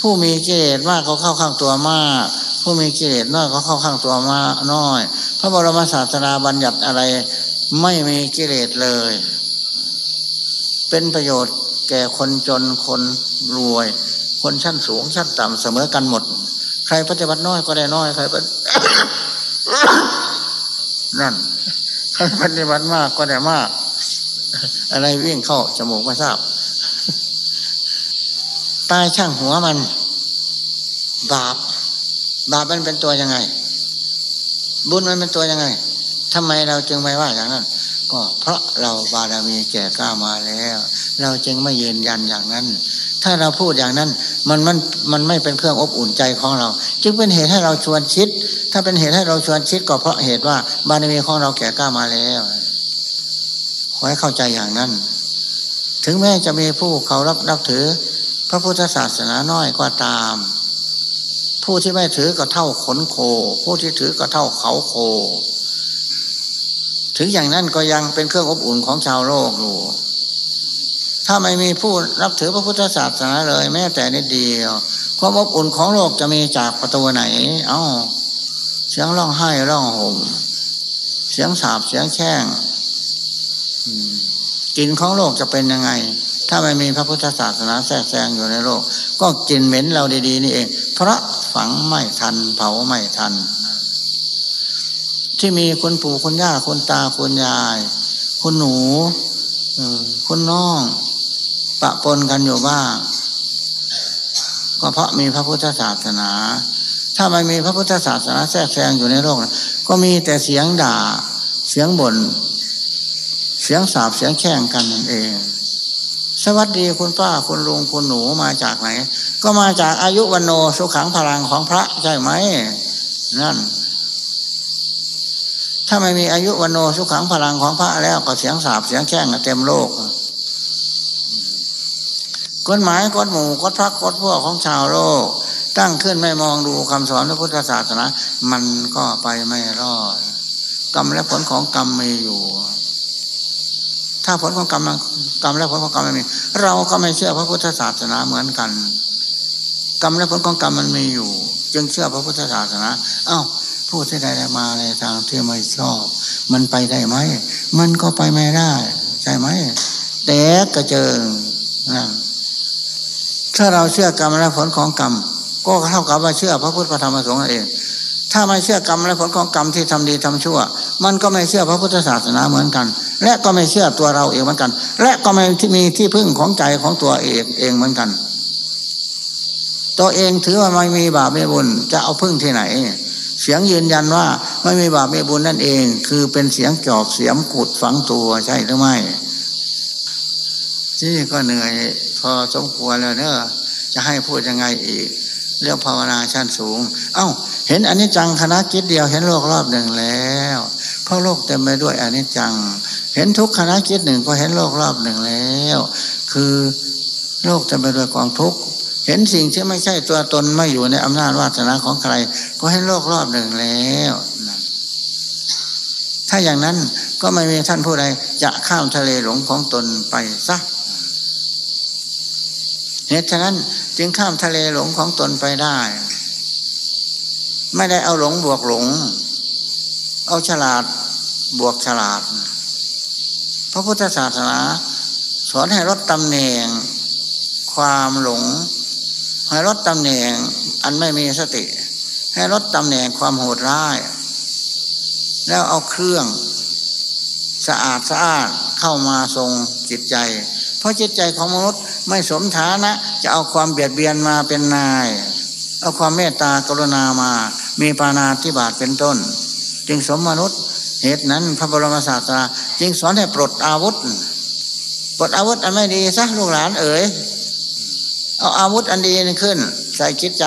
ผู้มีกิเลสมากก็เข้าข้างตัวมาก ผู้มีกิเลสน้อยก็เข้าข้างตัวมากน้อย พระบรมศาสนาบัญญัติอะไร ไม่มีกิเลสเลย เป็นประโยชน์แก่คนจนคนรวย คนชั้นสูงชั้นต่ำเสมอกันหมด รปฏิบัติน้อยก็ได้น้อยใครปนั่นใครปฏิบัติมากก็ได้มาก อะไรวิ่งเข้าจมูกไม่ทราบ ตายช่างหัวมัน บาป บาปมันเป็นตัวยังไง บุญมันเป็นตัวยังไงทำไมเราจึงไม่ว่าอย่างนั้น ก็เพราะเราบารมีแก่กล้ามาแล้ว เราจึงไม่ยืนยันอย่างนั้น ถ้าเราพูดอย่างนั้น มันมันมันไม่เป็นเครื่องอบอุ่นใจของเรา จึงเป็นเหตุให้เราชวนคิด ถ้าเป็นเหตุให้เราชวนคิดก็เพราะเหตุว่าบารมีของเราแก่กล้ามาแล้วขอให้เข้าใจอย่างนั้น ถึงแม้จะมีผู้เขารับรับถือ พระพุทธศาสนาน้อยก็ตาม ผู้ที่ไม่ถือก็เท่าขนโค ผู้ที่ถือก็เท่าเขาโค ถึงอย่างนั้นก็ยังเป็นเครื่องอบอุ่นของชาวโลกอยู่ ถ้าไม่มีผู้รับถือพระพุทธศาสนาเลย แม้แต่นิดเดียว ความอบอุ่นของโลกจะมีจากประตูไหน เอา้า เสียงร้องไห้ร้องห่มเสียงสาบเสียงแช่งกินของโลกจะเป็นยังไง ถ้าไม่มีพระพุทธศาสนาแทรกแซงอยู่ในโลก ก็กินเหม็นเราดีๆนี่เอง เพราะฝังไม่ทัน เผาไม่ทัน ที่มีคุณปู่คุณย่าคุณตาคุณยาย คุณหนูคุณน้อง ปะปนกันอยู่บ้าง ก็เพราะมีพระพุทธศาสนา ถ้าไม่มีพระพุทธศาสนาแทรกแซงอยู่ในโลกก็มีแต่เสียงด่าเสียงบน่นเสียงสาบเสียงแข่งกันนั่นเอง สวัสดีคุณป้าคุณลุงคุณหนูมาจากไหน ก็มาจากอายุวันโนสุขังพลังของพระใช่ไหมนั่น ถ้าไม่มีอายุวันโนสุขังพลังของพระแล้วก็เสียงสาบเสียงแช่งเต็มโลก กฎหมายกฎหมู่กฎพระกฎพวกของชาวโลก ตั้งขึ้นไม่มองดูคำสอนพระพุทธศาสนา มันก็ไปไม่รอด กรรมและผลของกรรมมีอยู่ ถ้าผลของกรรมกรรมและผลของกรรมไม่มี เราก็ไม่เชื่อพระพุทธศาสนาเหมือนกัน กรรมและผลของกรรมมันมีอยู่ จึงเชื่อพระพุทธศาสนา เอา้าพูดที่ใดมาในทางที่ไม่ชอบ มันไปได้ไหม มันก็ไปไม่ได้ ใช่ไหมแต่กระเจิงนะ ถ้าเราเชื่อกรรมและผลของกรรม ก็เท่ากับว่าเชื่อพระพุทธธรรมประสงค์เอง ถ้าไม่เชื่อกรรมและผลของกรรมที่ทำดีทำชั่ว มันก็ไม่เชื่อพระพุทธศาสนาเหมือนกัน และก็ไม่เชื่อตัวเราเองเหมือนกัน และก็ไม่ที่มีที่พึ่งของใจของตัวเองเองเหมือนกัน ตัวเองถือว่าไม่มีบาปไม่บุญจะเอาพึ่งที่ไหน เสียงยืนยันว่าไม่มีบาปไม่บุญนั่นเอง คือเป็นเสียงจอบเสียมขุดฝังตัวใช่หรือไม่ที่ก็เหนื่อย พอสมควรแล้วเนอะจะให้พูดยังไงอีก เรื่องภาวนาชั้นสูง เอา้า เห็นอนิจจังคณะจิตเดียวเห็นโลกรอบหนึ่งแล้ว เพราะโลกเต็มไปด้วยอนิจจัง เห็นทุกขณะจิตหนึ่งก็เห็นโลกรอบหนึ่งแล้ว คือโลกจะไปด้วยกองทุกข์เห็นสิ่งที่ไม่ใช่ตัวตนไม่อยู่ในอำนาจวาสนาของใคร ก็เห็นโลกรอบหนึ่งแล้วถ้าอย่างนั้นก็ไม่มีท่านผู้ใดจะข้ามทะเลหลงของตนไปสัก เหตุฉะนั้นจึงข้ามทะเลหลงของตนไปได้ ไม่ได้เอาหลงบวกหลง เอาฉลาดบวกฉลาด พระพุทธศาสนา สอนให้ลดตำแหน่ง ความหลง ให้ลดตำแหน่งอันไม่มีสติ ให้ลดตำแหน่งความโหดร้าย แล้วเอาเครื่องสะอาดสะอาดเข้ามาทรงจิตใจ เพราะจิตใจของมนุษย์ ไม่สมฐานะ จะเอาความเบียดเบียนมาเป็นนาย เอาความเมตตากรุณามา มีปานาธิบาตเป็นต้น จึงสมมนุษย์ เหตุนั้นพระบรมศาสดาจึงสอนให้ปลดอาวุธ ปลดอาวุธอันไม่ดีซะลูกหลานเอ๋ยเอาอาวุธอันดีขึ้น ใส่คิดใจ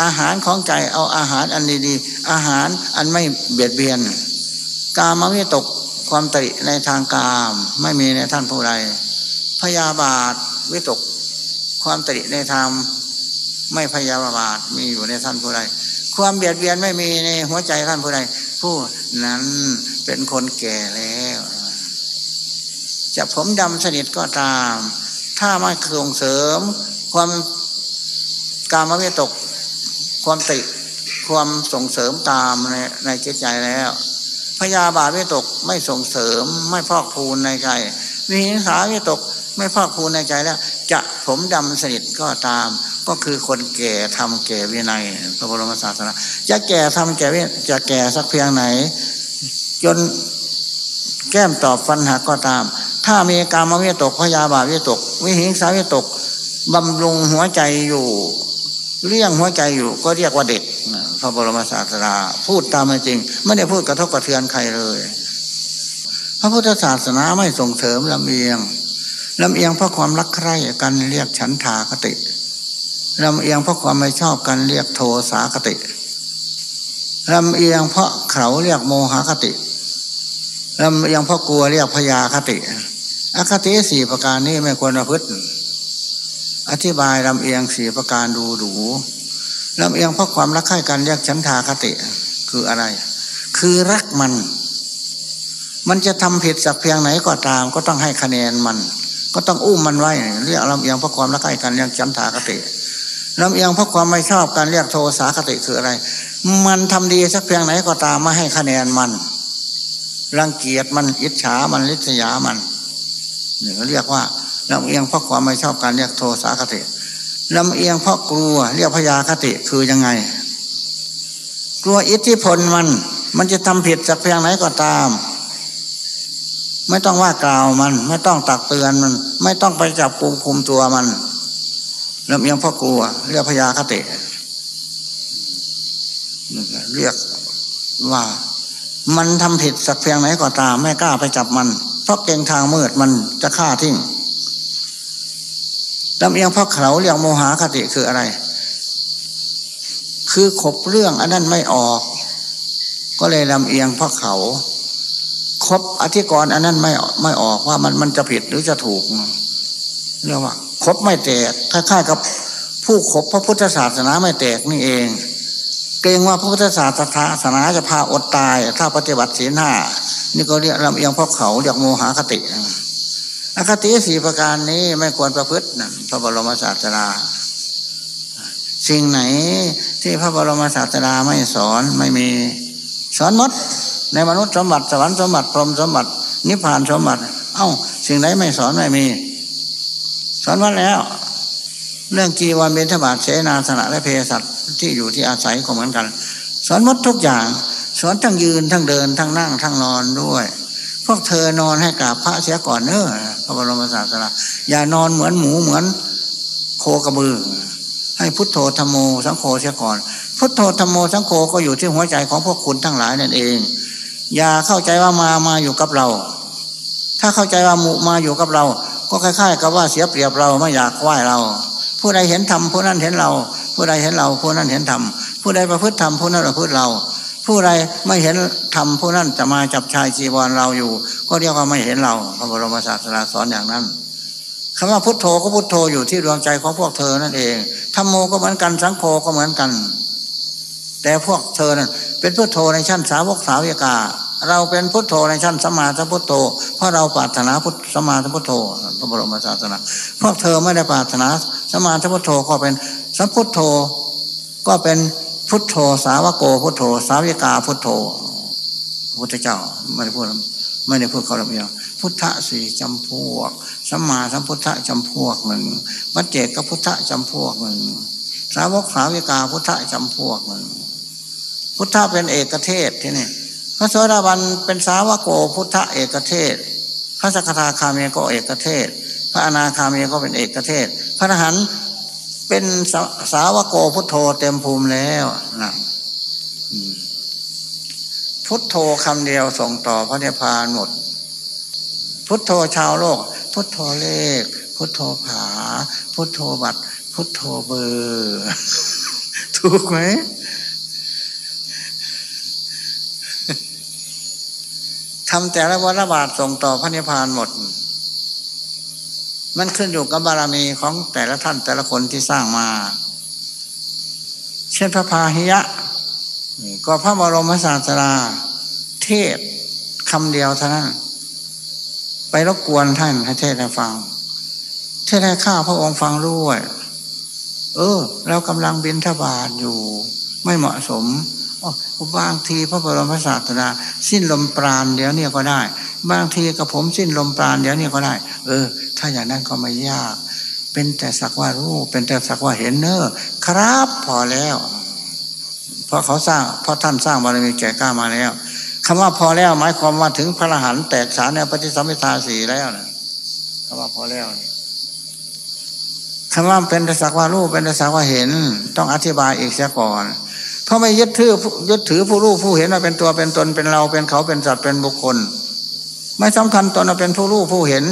อาหารของใจเอาอาหารอันดีๆอาหารอันไม่เบียดเบียน กามวิตกความตริในทางกาม ไม่มีในท่านผู้ใด พยาบาทวิตกความตริในทางไม่พยาบาทมีอยู่ในท่านผู้ใดความเบียดเบียนไม่มีในหัวใจท่านผู้ใดผู้นั้นเป็นคนแก่แล้วจะผมดำสนิทก็ตาม ถ้ามาส่งเสริม ความกามวิตก ความติความส่งเสริมตามในในจิตใจแล้ว พยาบาทวิตกไม่ส่งเสริมไม่พอกพูนในใจวิหิงสาวิตก ไม่พอกพูนในใจแล้ว จะผมดำสนิทก็ตาม ก็คือคนแก่ทำแก่วินัยพระบรมศาสนาจะแก่ทำแก่วิจะแก่สักเพียงไหน จนแก้มตอบฟันหักก็ตาม ถ้ามีการมวิตกพยาบาทวิตก วิหิงสาวิตกบำรุงหัวใจอยู่เลี้ยงหัวใจอยู่ก็เรียกว่าเด็กพระบรมศาสดาพูดตามจริง ไม่ได้พูดกระทบกระเทือนใครเลย พระพุทธศาสนาไม่ส่งเสริมลำเอียง ลำเอียงเพราะความรักใคร่กันเรียกฉันทาคติลำเอียงเพราะความไม่ชอบกันเรียกโทสาคติลำเอียงเพราะเขาเรียกโมหคติลำเอียงเพราะกลัวเรียกพยาคติ อคติสี่ประการนี้ไม่ควรประพฤติ อธิบายลำเอียงสี่ประการดูดูลำเอียงเพราะความรักใคร่กันเรียกฉันทาคติ คืออะไร คือรักมัน มันจะทำผิดสักเพียงไหนก็ตาม ก็ต้องให้คะแนนมัน ก็ต้องอุ้มมันไว้เรียกลำเอียงเพราะความรักใคร่กันเรียกฉันทาคติลำเอียงเพราะความไม่ชอบกันเรียกโทสาคติคืออะไร มันทำดีสักเพียงไหนก็ตามม่ให้คะแนนมันรังเกียจมันอิจฉามันลิษยามันเนี่ยเรียกว่าลำเอียงเพราะความไม่ชอบการเรียกโทสาคติลำเอียงเพราะกลัวเรียกพยาคติคือยังไง กลัวอิทธิพลมัน มันจะทำผิดสักเพียงไหนก็ตาม ไม่ต้องว่ากล่าวมัน ไม่ต้องตักเตือนมัน ไม่ต้องไปจับปูคุมตัวมันลำเอียงพราะกลัว เรียกพยาคติเรียกว่ามันทำผิดสักเพียงไหนก็ตามไม่กล้าไปจับมัน เพราะเก่งทางมืดมันจะฆ่าทิ้งลำเอียงพราะเขาเรียกโมหะคติคืออะไร คือขบเรื่องอันนั้นไม่ออก ก็เลยลำเอียงพราะเขา ครบอธิกรณ์อันนั้นไม่ไม่ออกว่ามันมันจะผิดหรือจะถูกเรียกว่าครบไม่แตกคล้ายๆกับผู้คบพระพุทธศาสนาไม่แตกนี่เอง เกรงว่าพระพุทธศาสนาจะพาอดตาย ถ้าปฏิบัติศีลห้านี่ก็เรียกลำเอียงเพราะเขาเรียกโมหะคติอคติสี่ประการนี้ไม่ควรประพฤตินะพระบรมศาสดาสิ่งไหนที่พระบรมศาสดาไม่สอนไม่มีสอนมด ในมนุษย์สมบัติสวรรค์สมบัติพรหมสมบัติ นิพพานสมบัติ เอ้า สิ่งไหนไม่สอนไม่มี สอนว่าแล้ว เรื่องกีวันเบญทบาทเสนาสนะและเพศัตที่อยู่ที่อาศัยก็เหมือนกัน สอนมดทุกอย่าง สอนทั้งยืนทั้งเดินทั้งนั่งทั้งนอนด้วย พวกเธอนอนให้กราบพระเสียก่อนเนอะพระบรมศาสดาอย่านอนเหมือนหมูเหมือนโคกระบือ ให้พุทโธธรรมโมสังโฆเสียก่อน พุทโธธรรมโมสังโฆก็อยู่ที่หัวใจของพวกคุณทั้งหลายนั่นเอง อย่าเข้าใจว่ามามาอยู่กับเรา ถ้าเข้าใจว่ามุมาอยู่กับเรา ก็คล้ายๆ กับว่าเสียเปรียบเราไม่อยากไหว้เรา ผู้ใดเห็นธรรมผู้นั้นเห็นเรา ผู้ใดเห็นเราผู้นั้นเห็นธรรมผู้ใดประพฤติธรรมผู้นั้นประพฤติเรา ผู้ใดไม่เห็นธรรมผู้นั้นจะมาจับชายจีวรเราอยู่ ก็เรียกว่าไม่เห็นเราพระบรมศาสดาสอนอย่างนั้นคำว่าพุทโธก็พุทโธอยู่ที่ดวงใจของพวกเธอนั่นเองธรรมโมก็เหมือนกันสังโฆก็เหมือนกัน แต่พวกเธอนั้น เป็นพุทโธในชั้นสาวกสาวิกา เราเป็นพุทโธในชั้นสมาธิพุทโธ เพราะเราปรารถนาพุทสมาธิพุทโธพระบรมศาสนาพวกเธอไม่ได้ปรารถนาสมาธิพุทโธก็เป็นสัมพุทโธก็เป็นพุทโธสาวโกพุทโธ สาวิกาพุทโธพุทธเจ้าไม่ได้พูดไม่ได้พูดเขาลำเดียวพุทธสี่จำพวกสัมมาสัมพุทธจำพวกหนึ่งวัจเจกพุทธจำพวกหนึ่งสาวกสาวิกาพุทธจำพวกหนึ่ง พุทธะเป็นเอกเทศที่นี่พระโสดาบันเป็นสาวโกพุทธะเอกเทศ พระสกทาคามีก็เอกเทศ พระอนาคามีก็เป็นเอกเทศ พระอรหันต์เป็นสาวโกพุทโธเต็มภูมิแล้วนะพุทโธคำเดียวส่งต่อพระเนพานหมด พุทโธชาวโลก พุทโธเลข พุทโธผา พุทโธบัตรพุทโธเบอร์ ถูกไหม ทำแต่ละวัฏบาทส่งต่อพระนิพพานหมด มันขึ้นอยู่กับบารมีของแต่ละท่านแต่ละคนที่สร้างมา เช่นพระพาหิยะ ก็พระบรมศาสดาเทศคำเดียวเท่านั้น ไปรบกวนท่านให้เทศให้ฟัง เทศให้ข้าพระองค์ฟังด้วย เออ เรากำลังบินทบาทอยู่ ไม่เหมาะสม บางทีพระบรมศาสดาสิ้นลมปราณเดี๋ยวนี้ก็ได้ บางทีกับผมสิ้นลมปราณเดี๋ยวนี้ก็ได้ เออ ถ้าอย่างนั้นก็ไม่ยาก เป็นแต่สักว่ารู้เป็นแต่สักว่าเห็นเนอครับพอแล้วเพราะเขาสร้างเพราะท่านสร้างบารมีแก่กล้ามาแล้วคำว่าพอแล้วหมายความว่าถึงพระอรหันต์แตกสารในปฏิสัมพิทาสีแล้วนะคำว่าพอแล้วคำว่าเป็นแต่สักว่ารู้เป็นแต่สักว่าเห็น ต้องอธิบายอีกเสียก่อน เขาไม่ยึดถือยึดถือผู้รู้ผู้เห็นว่าเป็นตัวเป็นตนเป็นเราเป็นเขาเป็นสัตว์เป็นบุคคล ไม่สำคัญตนว่าเป็นผู้รู้ผู้เห็น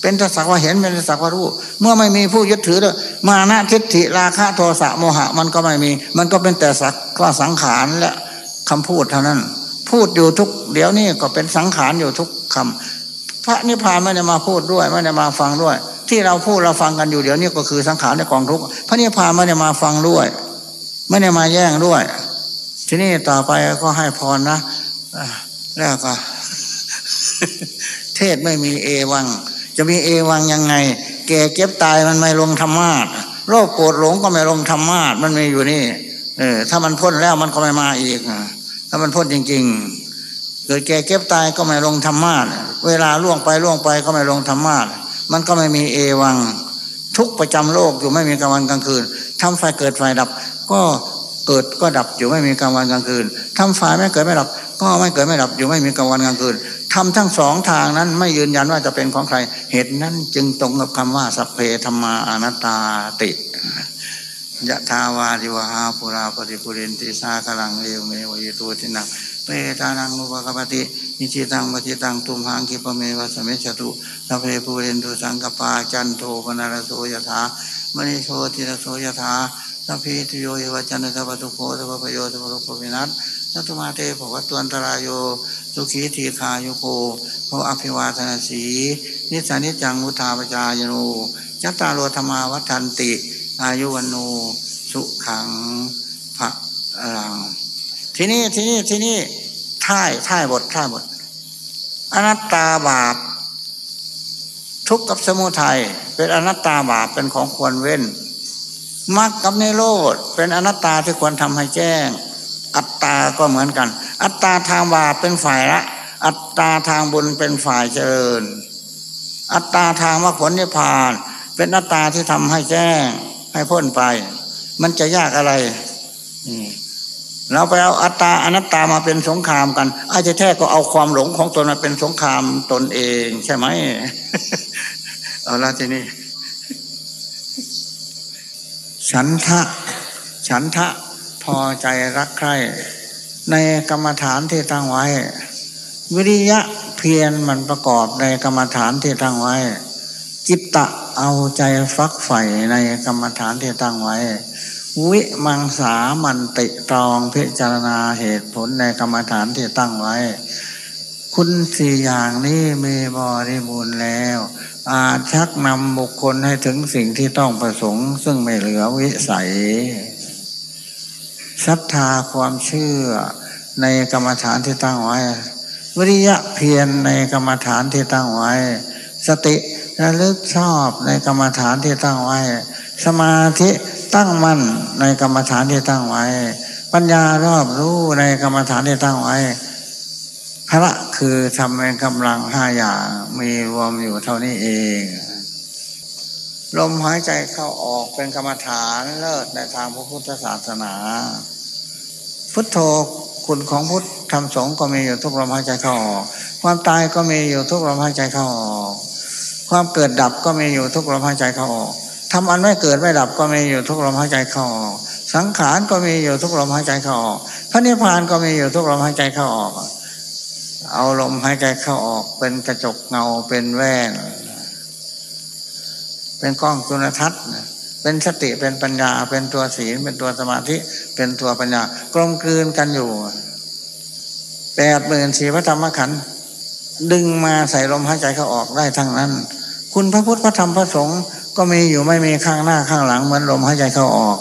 เป็นสักว่าเห็นเป็นสักว่ารู้ เมื่อไม่มีผู้ยึดถือเลยมานะทิฏฐิราคะโทสะโมหะ มันก็ไม่มี มันก็เป็นแต่สักว่าสังขารและคำพูดเท่านั้น พูดอยู่ทุก เดี๋ยวนี้ก็เป็นสังขารอยู่ทุกคำพระนิพพานไม่ได้มาพูดด้วยไม่ได้มาฟังด้วย ที่เราพูดเราฟังกันอยู่เดี๋ยวนี้ก็คือสังขารในกองทุกพระนิพพานไม่ได้มาฟังด้วย ไม่ได้มาแย่งด้วย ทีนี้ต่อไปก็ให้พรนะแล้วก็ เทศไม่มีเอวัง จะมีเอวังยังไง แก่เก็บตายมันไม่ลงธรรมาทโรคโกรธหลงก็ไม่ลงธรรมาทมันมีอยู่นี่เออถ้ามันพ้นแล้วมันก็ไม่มาอีกถ้ามันพ้นจริง ๆ เกิดแก่เก็บตายก็ไม่ลงธรรมาทเวลาล่วงไปล่วงไปก็ไม่ลงธรรมาทมันก็ไม่มีเอวัง ทุกประจำโลกอยู่ไม่มีกลางวันกลางคืนทำไฟเกิดไฟดับ ก็เกิดก็ดับอยู่ไม่มีกลางวันกลางคืนทำฝ่ายไม่เกิดไม่ดับ ก็ไม่เกิดไม่ดับอยู่ไม่มีกลางวันกลางคืนทำทั้งสองทางนั้นไม่ยืนยันว่าจะเป็นของใคร เหตุนั้นจึงตรงกับคำว่าสัพเพธรรมาอนัตตาติยะทาวาริวหาปุราปฏิปุเรนติสากลังเอวเมวิตุตินังเปตานังอุปกปตินิจิตังปฏิตังตุมหังคิปเมวสมิจตุสัพเพปุเรนตุสังกปาจันโทปนารโสยถามณิโชติรโสยถา สัพพิทโยเอวจันทปัตุโคสัพพโยสัพพโควินัสสัตมาเตภวัตวันตรายโยสุขีทีคาโยโกโะอภิวาทนาสีนิสานิจังมุทาปจายโนจัตตาโรธรรมาวัฏันติ อายุวันโนสุขังพระรังทีนี้ทีนี้ทีนี้ท่ายท่ายบทท่ายบท อนัตตาบาป ทุกข์กับสมุทัยเป็นอนัตตาบาปเป็นของควรเว้น มรรคกับนิโรธเป็นอนัตตาที่ควรทำให้แจ้ง อัตตาก็เหมือนกัน อัตตาทางบาปเป็นฝ่ายละ อัตตาทางบุญเป็นฝ่ายเจริญ อัตตาทางมรรคผลนิพพาน เป็นอัตตาที่ทำให้แจ้ง ให้พ้นไป มันจะยากอะไรเราไปเอาอัตตาอนัตตามาเป็นสงครามกันอาจจะแท้ก็เอาความหลงของตนมาเป็นสงครามตนเอง ใช่ไหมเอาละทีนี้ ฉันทะ ฉันทะพอใจรักใคร่ในกรรมฐานที่ตั้งไว้ วิริยะเพียรมันประกอบในกรรมฐานที่ตั้งไว้ จิตตะเอาใจฟักใฝ่ในกรรมฐานที่ตั้งไว้ วิมังสามันติตรองพิจารณาเหตุผลในกรรมฐานที่ตั้งไว้ คุณสี่อย่างนี้มีบริบูรณ์แล้ว อาจชักนำบุคคลให้ถึงสิ่งที่ต้องประสงค์ ซึ่งไม่เหลือวิสัยศรัทธาความเชื่อในกรรมฐานที่ตั้งไว้ วิริยะเพียรในกรรมฐานที่ตั้งไว้ สติระลึกชอบในกรรมฐานที่ตั้งไว้ สมาธิตั้งมั่นในกรรมฐานที่ตั้งไว้ ปัญญารอบรู้ในกรรมฐานที่ตั้งไว้ พระคือทำเป็นกำลังห้าอย่างมีรวมอยู่เท่านี้เอง ลมหายใจเข้าออกเป็นกรรมฐานเลิศในทางพระพุทธศาสนา พุทโธคุณของพุทธธรรมสงฆ์ก็มีอยู่ทุกลมหายใจเข้าออกความตายก็มีอยู่ทุกลมหายใจเข้าออกความเกิดดับก็มีอยู่ทุกลมหายใจเข้าออกทำอันไม่เกิดไม่ดับก็มีอยู่ทุกลมหายใจเข้าออกสังขารก็มีอยู่ทุกลมหายใจเข้าออกพระนิพพานก็มีอยู่ทุกลมหายใจเข้าออก เอาลมหายใจเข้าออกเป็นกระจกเงาเป็นแว่นเป็นกล้องจุลทรรศน์เป็นสติเป็นปัญญา เป็นตัวศีลเป็นตัวสมาธิ เป็นตัวปัญญากลมกลืนกันอยู่แปดหมื่นสี่พระธรรมขันธ์ดึงมาใส่ลมหายใจเข้าออกได้ทั้งนั้น คุณพระพุทธพระธรรมพระสงฆ์ก็มีอยู่ไม่มีข้างหน้าข้างหลังเหมือนลมหายใจเข้าออก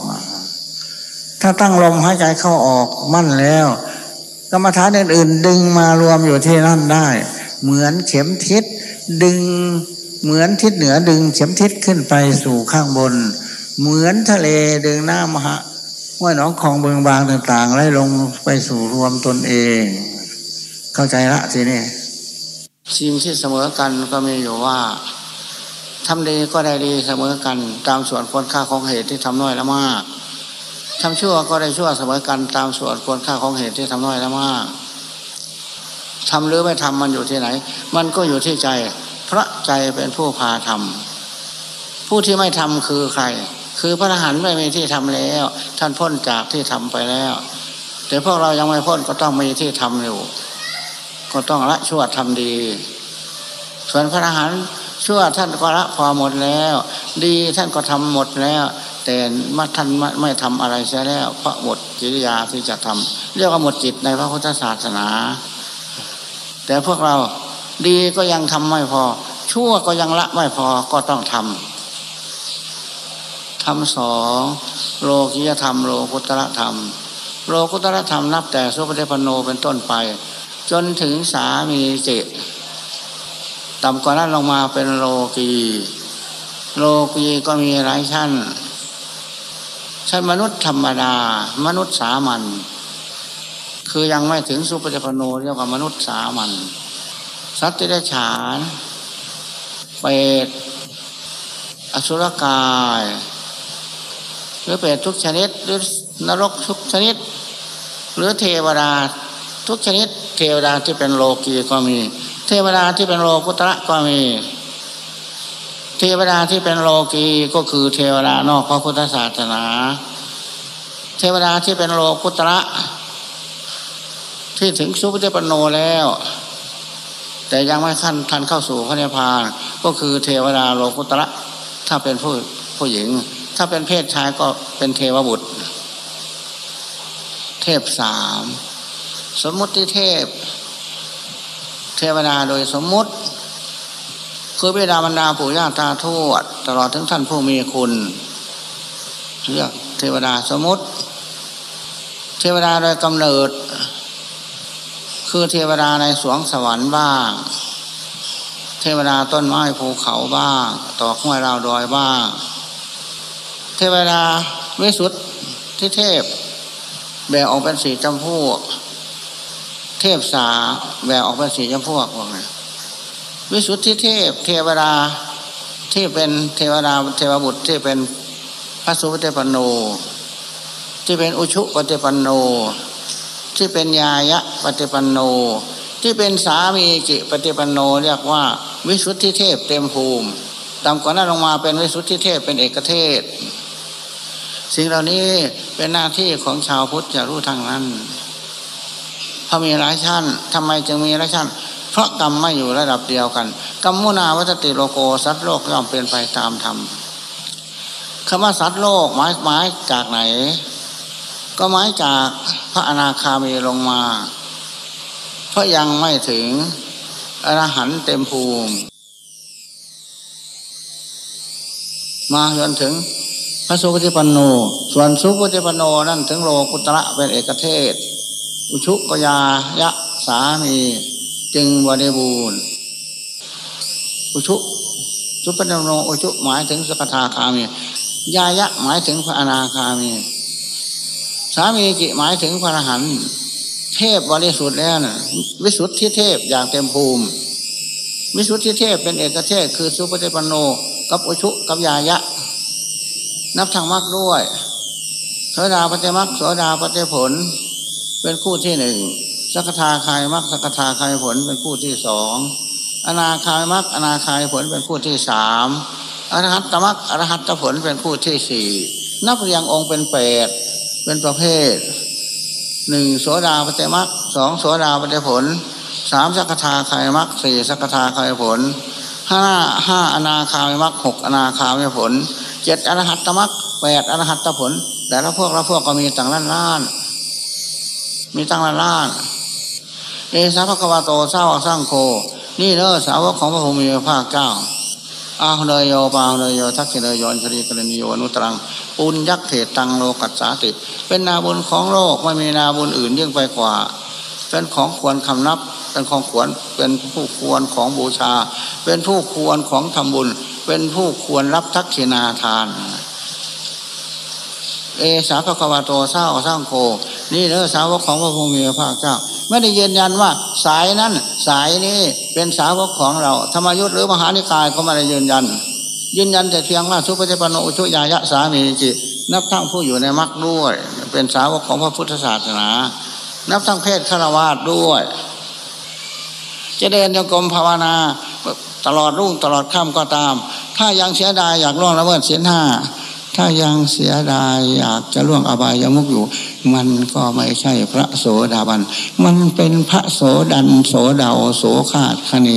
ถ้าตั้งลมหายใจเข้าออกมั่นแล้ว กรรมฐานอื่น ๆ ดึงมารวมอยู่ที่นั่นได้ เหมือนเข็มทิศดึงเหมือนทิศเหนือดึงเข็มทิศขึ้นไปสู่ข้างบน เหมือนทะเลดึงหน้ำมหาห้วยหนองคลองเบืองบางต่างๆไหลลงไปสู่รวมตนเอง เข้าใจละทีนี้สิ่งที่เสมอกันก็มีอยู่ว่าทำดีก็ได้ดีเสมอกัน ตามส่วนควรค่าของเหตุที่ทำน้อยและมาก ทำชั่วก็ได้ชั่วเสมอกันตามส่วนควรค่าของเหตุที่ทำน้อยและมากทำหรือไม่ทำมันอยู่ที่ไหน มันก็อยู่ที่ใจ พระใจเป็นผู้พาทำผู้ที่ไม่ทำคือใคร คือพระอรหันต์ไม่มีที่ทำแล้ว ท่านพ้นจากที่ทำไปแล้ว แต่พวกเรายังไม่พ้นก็ต้องมีที่ทำอยู่ ก็ต้องละชั่วทำดี ส่วนพระอรหันต์ชั่วท่านก็ละพอหมดแล้ว ดีท่านก็ทำหมดแล้ว แต่มาท่านไม่ทำอะไรเสียแล้วพระหมดกิริยาที่จะทำเรียกว่าหมดจิตในพระพุทธศาสนา แต่พวกเราดีก็ยังทำไม่พอ ชั่วก็ยังละไม่พอก็ต้องทำทำสองโลกิยธรรม โลกุตระธรรม โลกุตระธรรมนับแต่สุปฏิปโนเป็นต้นไป จนถึงสามีเจตต่ำกว่านั้นลงมาเป็นโลกี โลกีก็มีหลายชั้น ชั้นมนุษย์ธรรมดา มนุษย์สามัญคือยังไม่ถึงสุปฏิปโนเรียกว่ามนุษย์สามัญสัตว์ที่ได้ฉานเปรตอสุรกาย หรือเปรตทุกชนิด หรือนรกทุกชนิด หรือเทวดาทุกชนิด เทวดาที่เป็นโลกีก็มี เทวดาที่เป็นโลกุตระก็มี เทวดาที่เป็นโลกีก็คือเทวดานอกพระพุทธศาสนา เทวดาที่เป็นโลกุตระ ที่ถึงสุปฏิปโนแล้ว แต่ยังไม่ขั้นทันเข้าสู่พระนิพพานก็คือเทวดาโลกุตระ ถ้าเป็นผู้ผู้หญิง ถ้าเป็นเพศชายก็เป็นเทวบุตร เทพสามสมมุติเทพ เทวดาโดยสมมุติ คือบิดาบรรดาปู่ย่าตาทวด ตลอดถึงท่านผู้มีคุณเรียกเทวดาสมมุติ เทวดาโดยกำเนิด คือเทวดาในสวงสวรรค์บ้าง เทวดาต้นไม้ภูเขาบ้างต่อห้วยราวดอยบ้าง เทวดาวิสุทธิเทพ แบ่งออกเป็นสี่จำพวก เทพสาแวกออกเป็นสี่จำพวกว่าไง วิสุทธิเทพเทวดาที่เป็นเทวดาเทวบุตรที่เป็นพระสุปฏิปันโน ที่เป็นอุชุปฏิปันโน ที่เป็นยายะปฏิปันโน ที่เป็นสามีจิปฏิปันโนเรียกว่าวิสุทธิเทพเต็มภูมิตามก่อนนั้นลงมาเป็นวิสุทธิเทพเป็นเอกเทศ สิ่งเหล่านี้เป็นหน้าที่ของชาวพุทธจะรู้ทางนั้นพราะมีหลายชั้นทำไมจึงมีหลายชั้น เพราะกรรมไม่อยู่ระดับเดียวกันกรรมมุนาวัตติโลโกสัตว์โลกย่อมเปลี่ยนไปตามธรรมคคำว่าสัตว์โลกหมายหมายจากไหน ก็หมายจากพระอนาคามีลงมา เพราะยังไม่ถึงอรหันต์เต็มภูมิ มาจนถึงพระสุปฏิปันโน ส่วนสุปฏิปันโนนั่นถึงโลกุตระเป็นเอกเทศ อุชุกยายะสามี จึงบริบูรณ์อุชุสุปฏิปันโนอุชุหมายถึงสกทาคามี ยายะหมายถึงพระอนาคามี สามีกิหมายถึงพระอรหันต์เทพบริสุทธิ์แล้วนะวิสุทธิเทพอย่างเต็มภูมิ วิสุทธิเทพเป็นเอกเทศ คือสุปฏิปันโน กับอุชุกับยายะ นับทางมรรคด้วยโสดาปฏิมรรคโสดาปฏิผล เป็นคู่ที่หนึ่ง สักทาคายมรรคสกทาคายผลเป็นคู่ที่สองอนาคายมรรคอนาคายผลเป็นคู่ที่สามอรหัตตมรรคอรหัตตผลเป็นคู่ที่สี่นับเรียงองค์เป็นแปดเป็นประเภทหนึ่งโสดาปฏิมรรคสองโสดาปฏิผลสามสักทาคายมรรคสี่สักทาคายผลห้าห้าอนาคายมรรคหกอนาคายผลเจ็ดอรหัตตมรรคแปดอรหัตตผล แต่ละพวกละพวกก็มีต่างล้านล้านมีตั้งล้านล้าน เอสาภควาโตเศร้าสร้างโค นี่เนอสาวกของพระพุทธมีพระเจ้าอาเนยโยปาเนยโยทักษิเนยโยนชรีกรณีโยนุตรังปุญยักเถตังโลกัสสาติ เป็นนาบุญของโลกไม่มีนาบุญอื่นยิ่งไปกว่า เป็นของควรคำนับ เป็นของควรเป็นผู้ควรของบูชา เป็นผู้ควรของทำบุญ เป็นผู้ควรรับทักษิณาทาน เอสาภควาโตเศร้าสร้างโค นี่เนอสาวกของพระพุทธมีพระเจ้า ไม่ได้ยืนยันว่า สายนั้นสายนี้เป็นสาวกของเราธรรมยุทธหรือมหานิกายก็ไม่ได้ยืนยัน ยืนยันแต่เพียงว่าสุปฏิปโนชุยายะสามีจินับทั้งผู้อยู่ในมรรคด้วย เป็นสาวกของพระพุทธศาสนา นับทั้งเพศฆราวาสด้วยจะเดินโยกรมภาวนาตลอดรุ่งตลอดค่ำก็ตาม ถ้ายังเสียดายอยากล่วงละเมิดศีลห้า ถ้ายังเสียดายอยากจะล่วงอบายามุกอยู่ มันก็ไม่ใช่พระโสดาบัน มันเป็นพระโสดันโสดาโสขาดคเน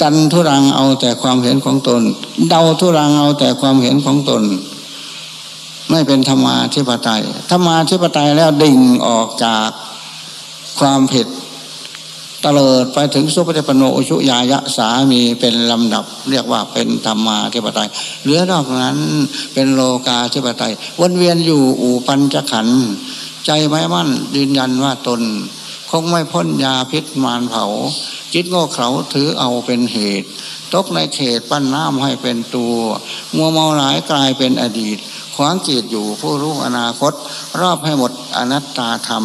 ดันทุรังเอาแต่ความเห็นของตน เดาทุรังเอาแต่ความเห็นของตน ไม่เป็นธรรมาธิปไตยธรรมาธิปไตยแล้วดิ่งออกจากความผิด ตลิดไปถึงสุปฏิปโนอุชุยายะสามีเป็นลำดับ เรียกว่าเป็นธรรมาธิปไตยเหลือนอกนั้นเป็นโลกาธิปไตยวนเวียนอยู่อูปัญจขันใจไม่มั่นยืนยันว่าตน คงไม่พ้นยาพิษมารเผาจิตโง่เขลาถือเอาเป็นเหตุ ตกในเขตปั้นน้ำให้เป็นตัว มัวเมาหลายกลายเป็นอดีตขวางจิตอยู่ผู้รู้อนาคต รอบให้หมดอนัตตาธรรม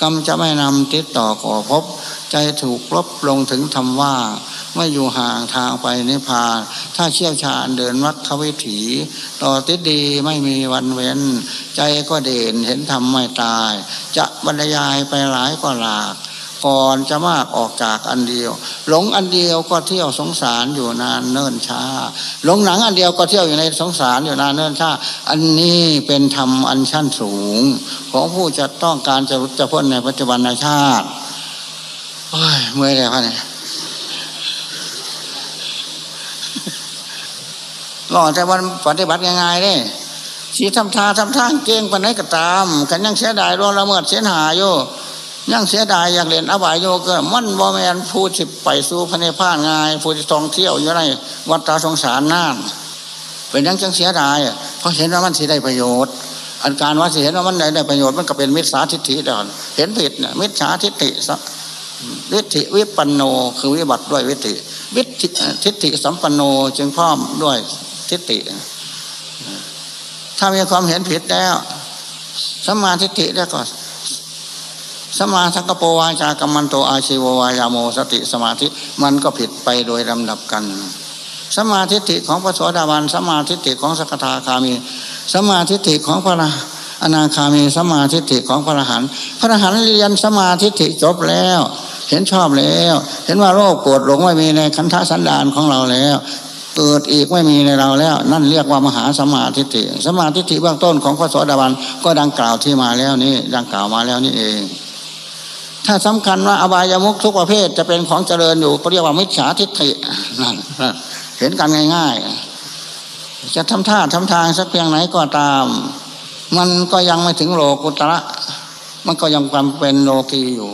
กรรมจะไม่นำติดต่อก่อพบ ใจถูกลบลงถึงธรรมว่า ไม่อยู่ห่างทางไปนิพพาน ถ้าเชี่ยวชาญเดินวัดขวิถีต่อติดดีไม่มีวันเว้น ใจก็เด่นเห็นธรรมไม่ตาย จะบรรยายไปหลายก็หลากก่อนจะมากออกจากอันเดียว หลงอันเดียวก็เที่ยวสงสารอยู่นานเนิ่นช้า หลงหนังอันเดียวก็เที่ยวอยู่ในสงสารอยู่นานเนิ่นช้า อันนี้เป็นธรรมอันชั้นสูง ของผู้จะต้องการจะจะพ้นในปัจจุบันชาติ โอ้ยเมื่อยแล้วเนี่ยหล่อแต่วันปฏิบัติง่ายๆเนี่ยสีทำทาทำทางเก่งปันไหนก็ตาม กันยังเสียดายร่วงละเมิดเสียหายอยู่ยังเสียดายอยากเรียนอบายโยก็มันบ่แมนผู้ที่ไปสู่พระนิพานง่ายผู้ที่ท่องเที่ยวอยู่ในวัดตาสงสารน่านเป็นยังจังเสียดายเพราะเห็นว่ามันสิได้ประโยชน์อันการว่าสิเห็นว่ามันได้ได้ประโยชน์มันก็เป็นมิจฉาทิฏฐิเดอนเห็นผิดเนี่ยมิจฉาทิฏฐิซะ วิธิวิปันโนคือวิบัติด้วยวิธิวิธิทิฏฐิสัมปันโนจึงพร้อมด้วยทิฏฐิถ้ามีความเห็นผิดแล้วสัมมาทิฏฐิแล้วก็สัมมาสังกปวาจากรรมันโตอาชีววายาโมสติสมาธิมันก็ผิดไปโดยลำดับกันสมาธิิของพระสวสดาบันสมาธิิของสกทาคามีสมาธิิของพระ อนาคามีสมาธิิของพระอรหันต์พระอรหันต์เรียนสมาธิิจบแล้ว เห็นชอบแล้ว เห็นว่าโรคปวดหลงไม่มีในคันธสันดานของเราแล้วเกิดอีกไม่มีในเราแล้ว นั่นเรียกว่ามหาสมาธิิสมาธิิเบื้องต้นของพระสวสดาบันก็ดังกล่าวที่มาแล้วนี้ดังกล่าวมาแล้วนี่เอง ถ้าสำคัญว่าอบายามุขทุกประเภทจะเป็นของเจริญอยู่เรียกว่ามิจฉาทิฏฐินั่นเห็นกันง่าย ๆ จะทำท่าทำทางสักเพียงไหนก็ตาม มันก็ยังไม่ถึงโลกุตระ มันก็ยังความเป็นโลกีอยู่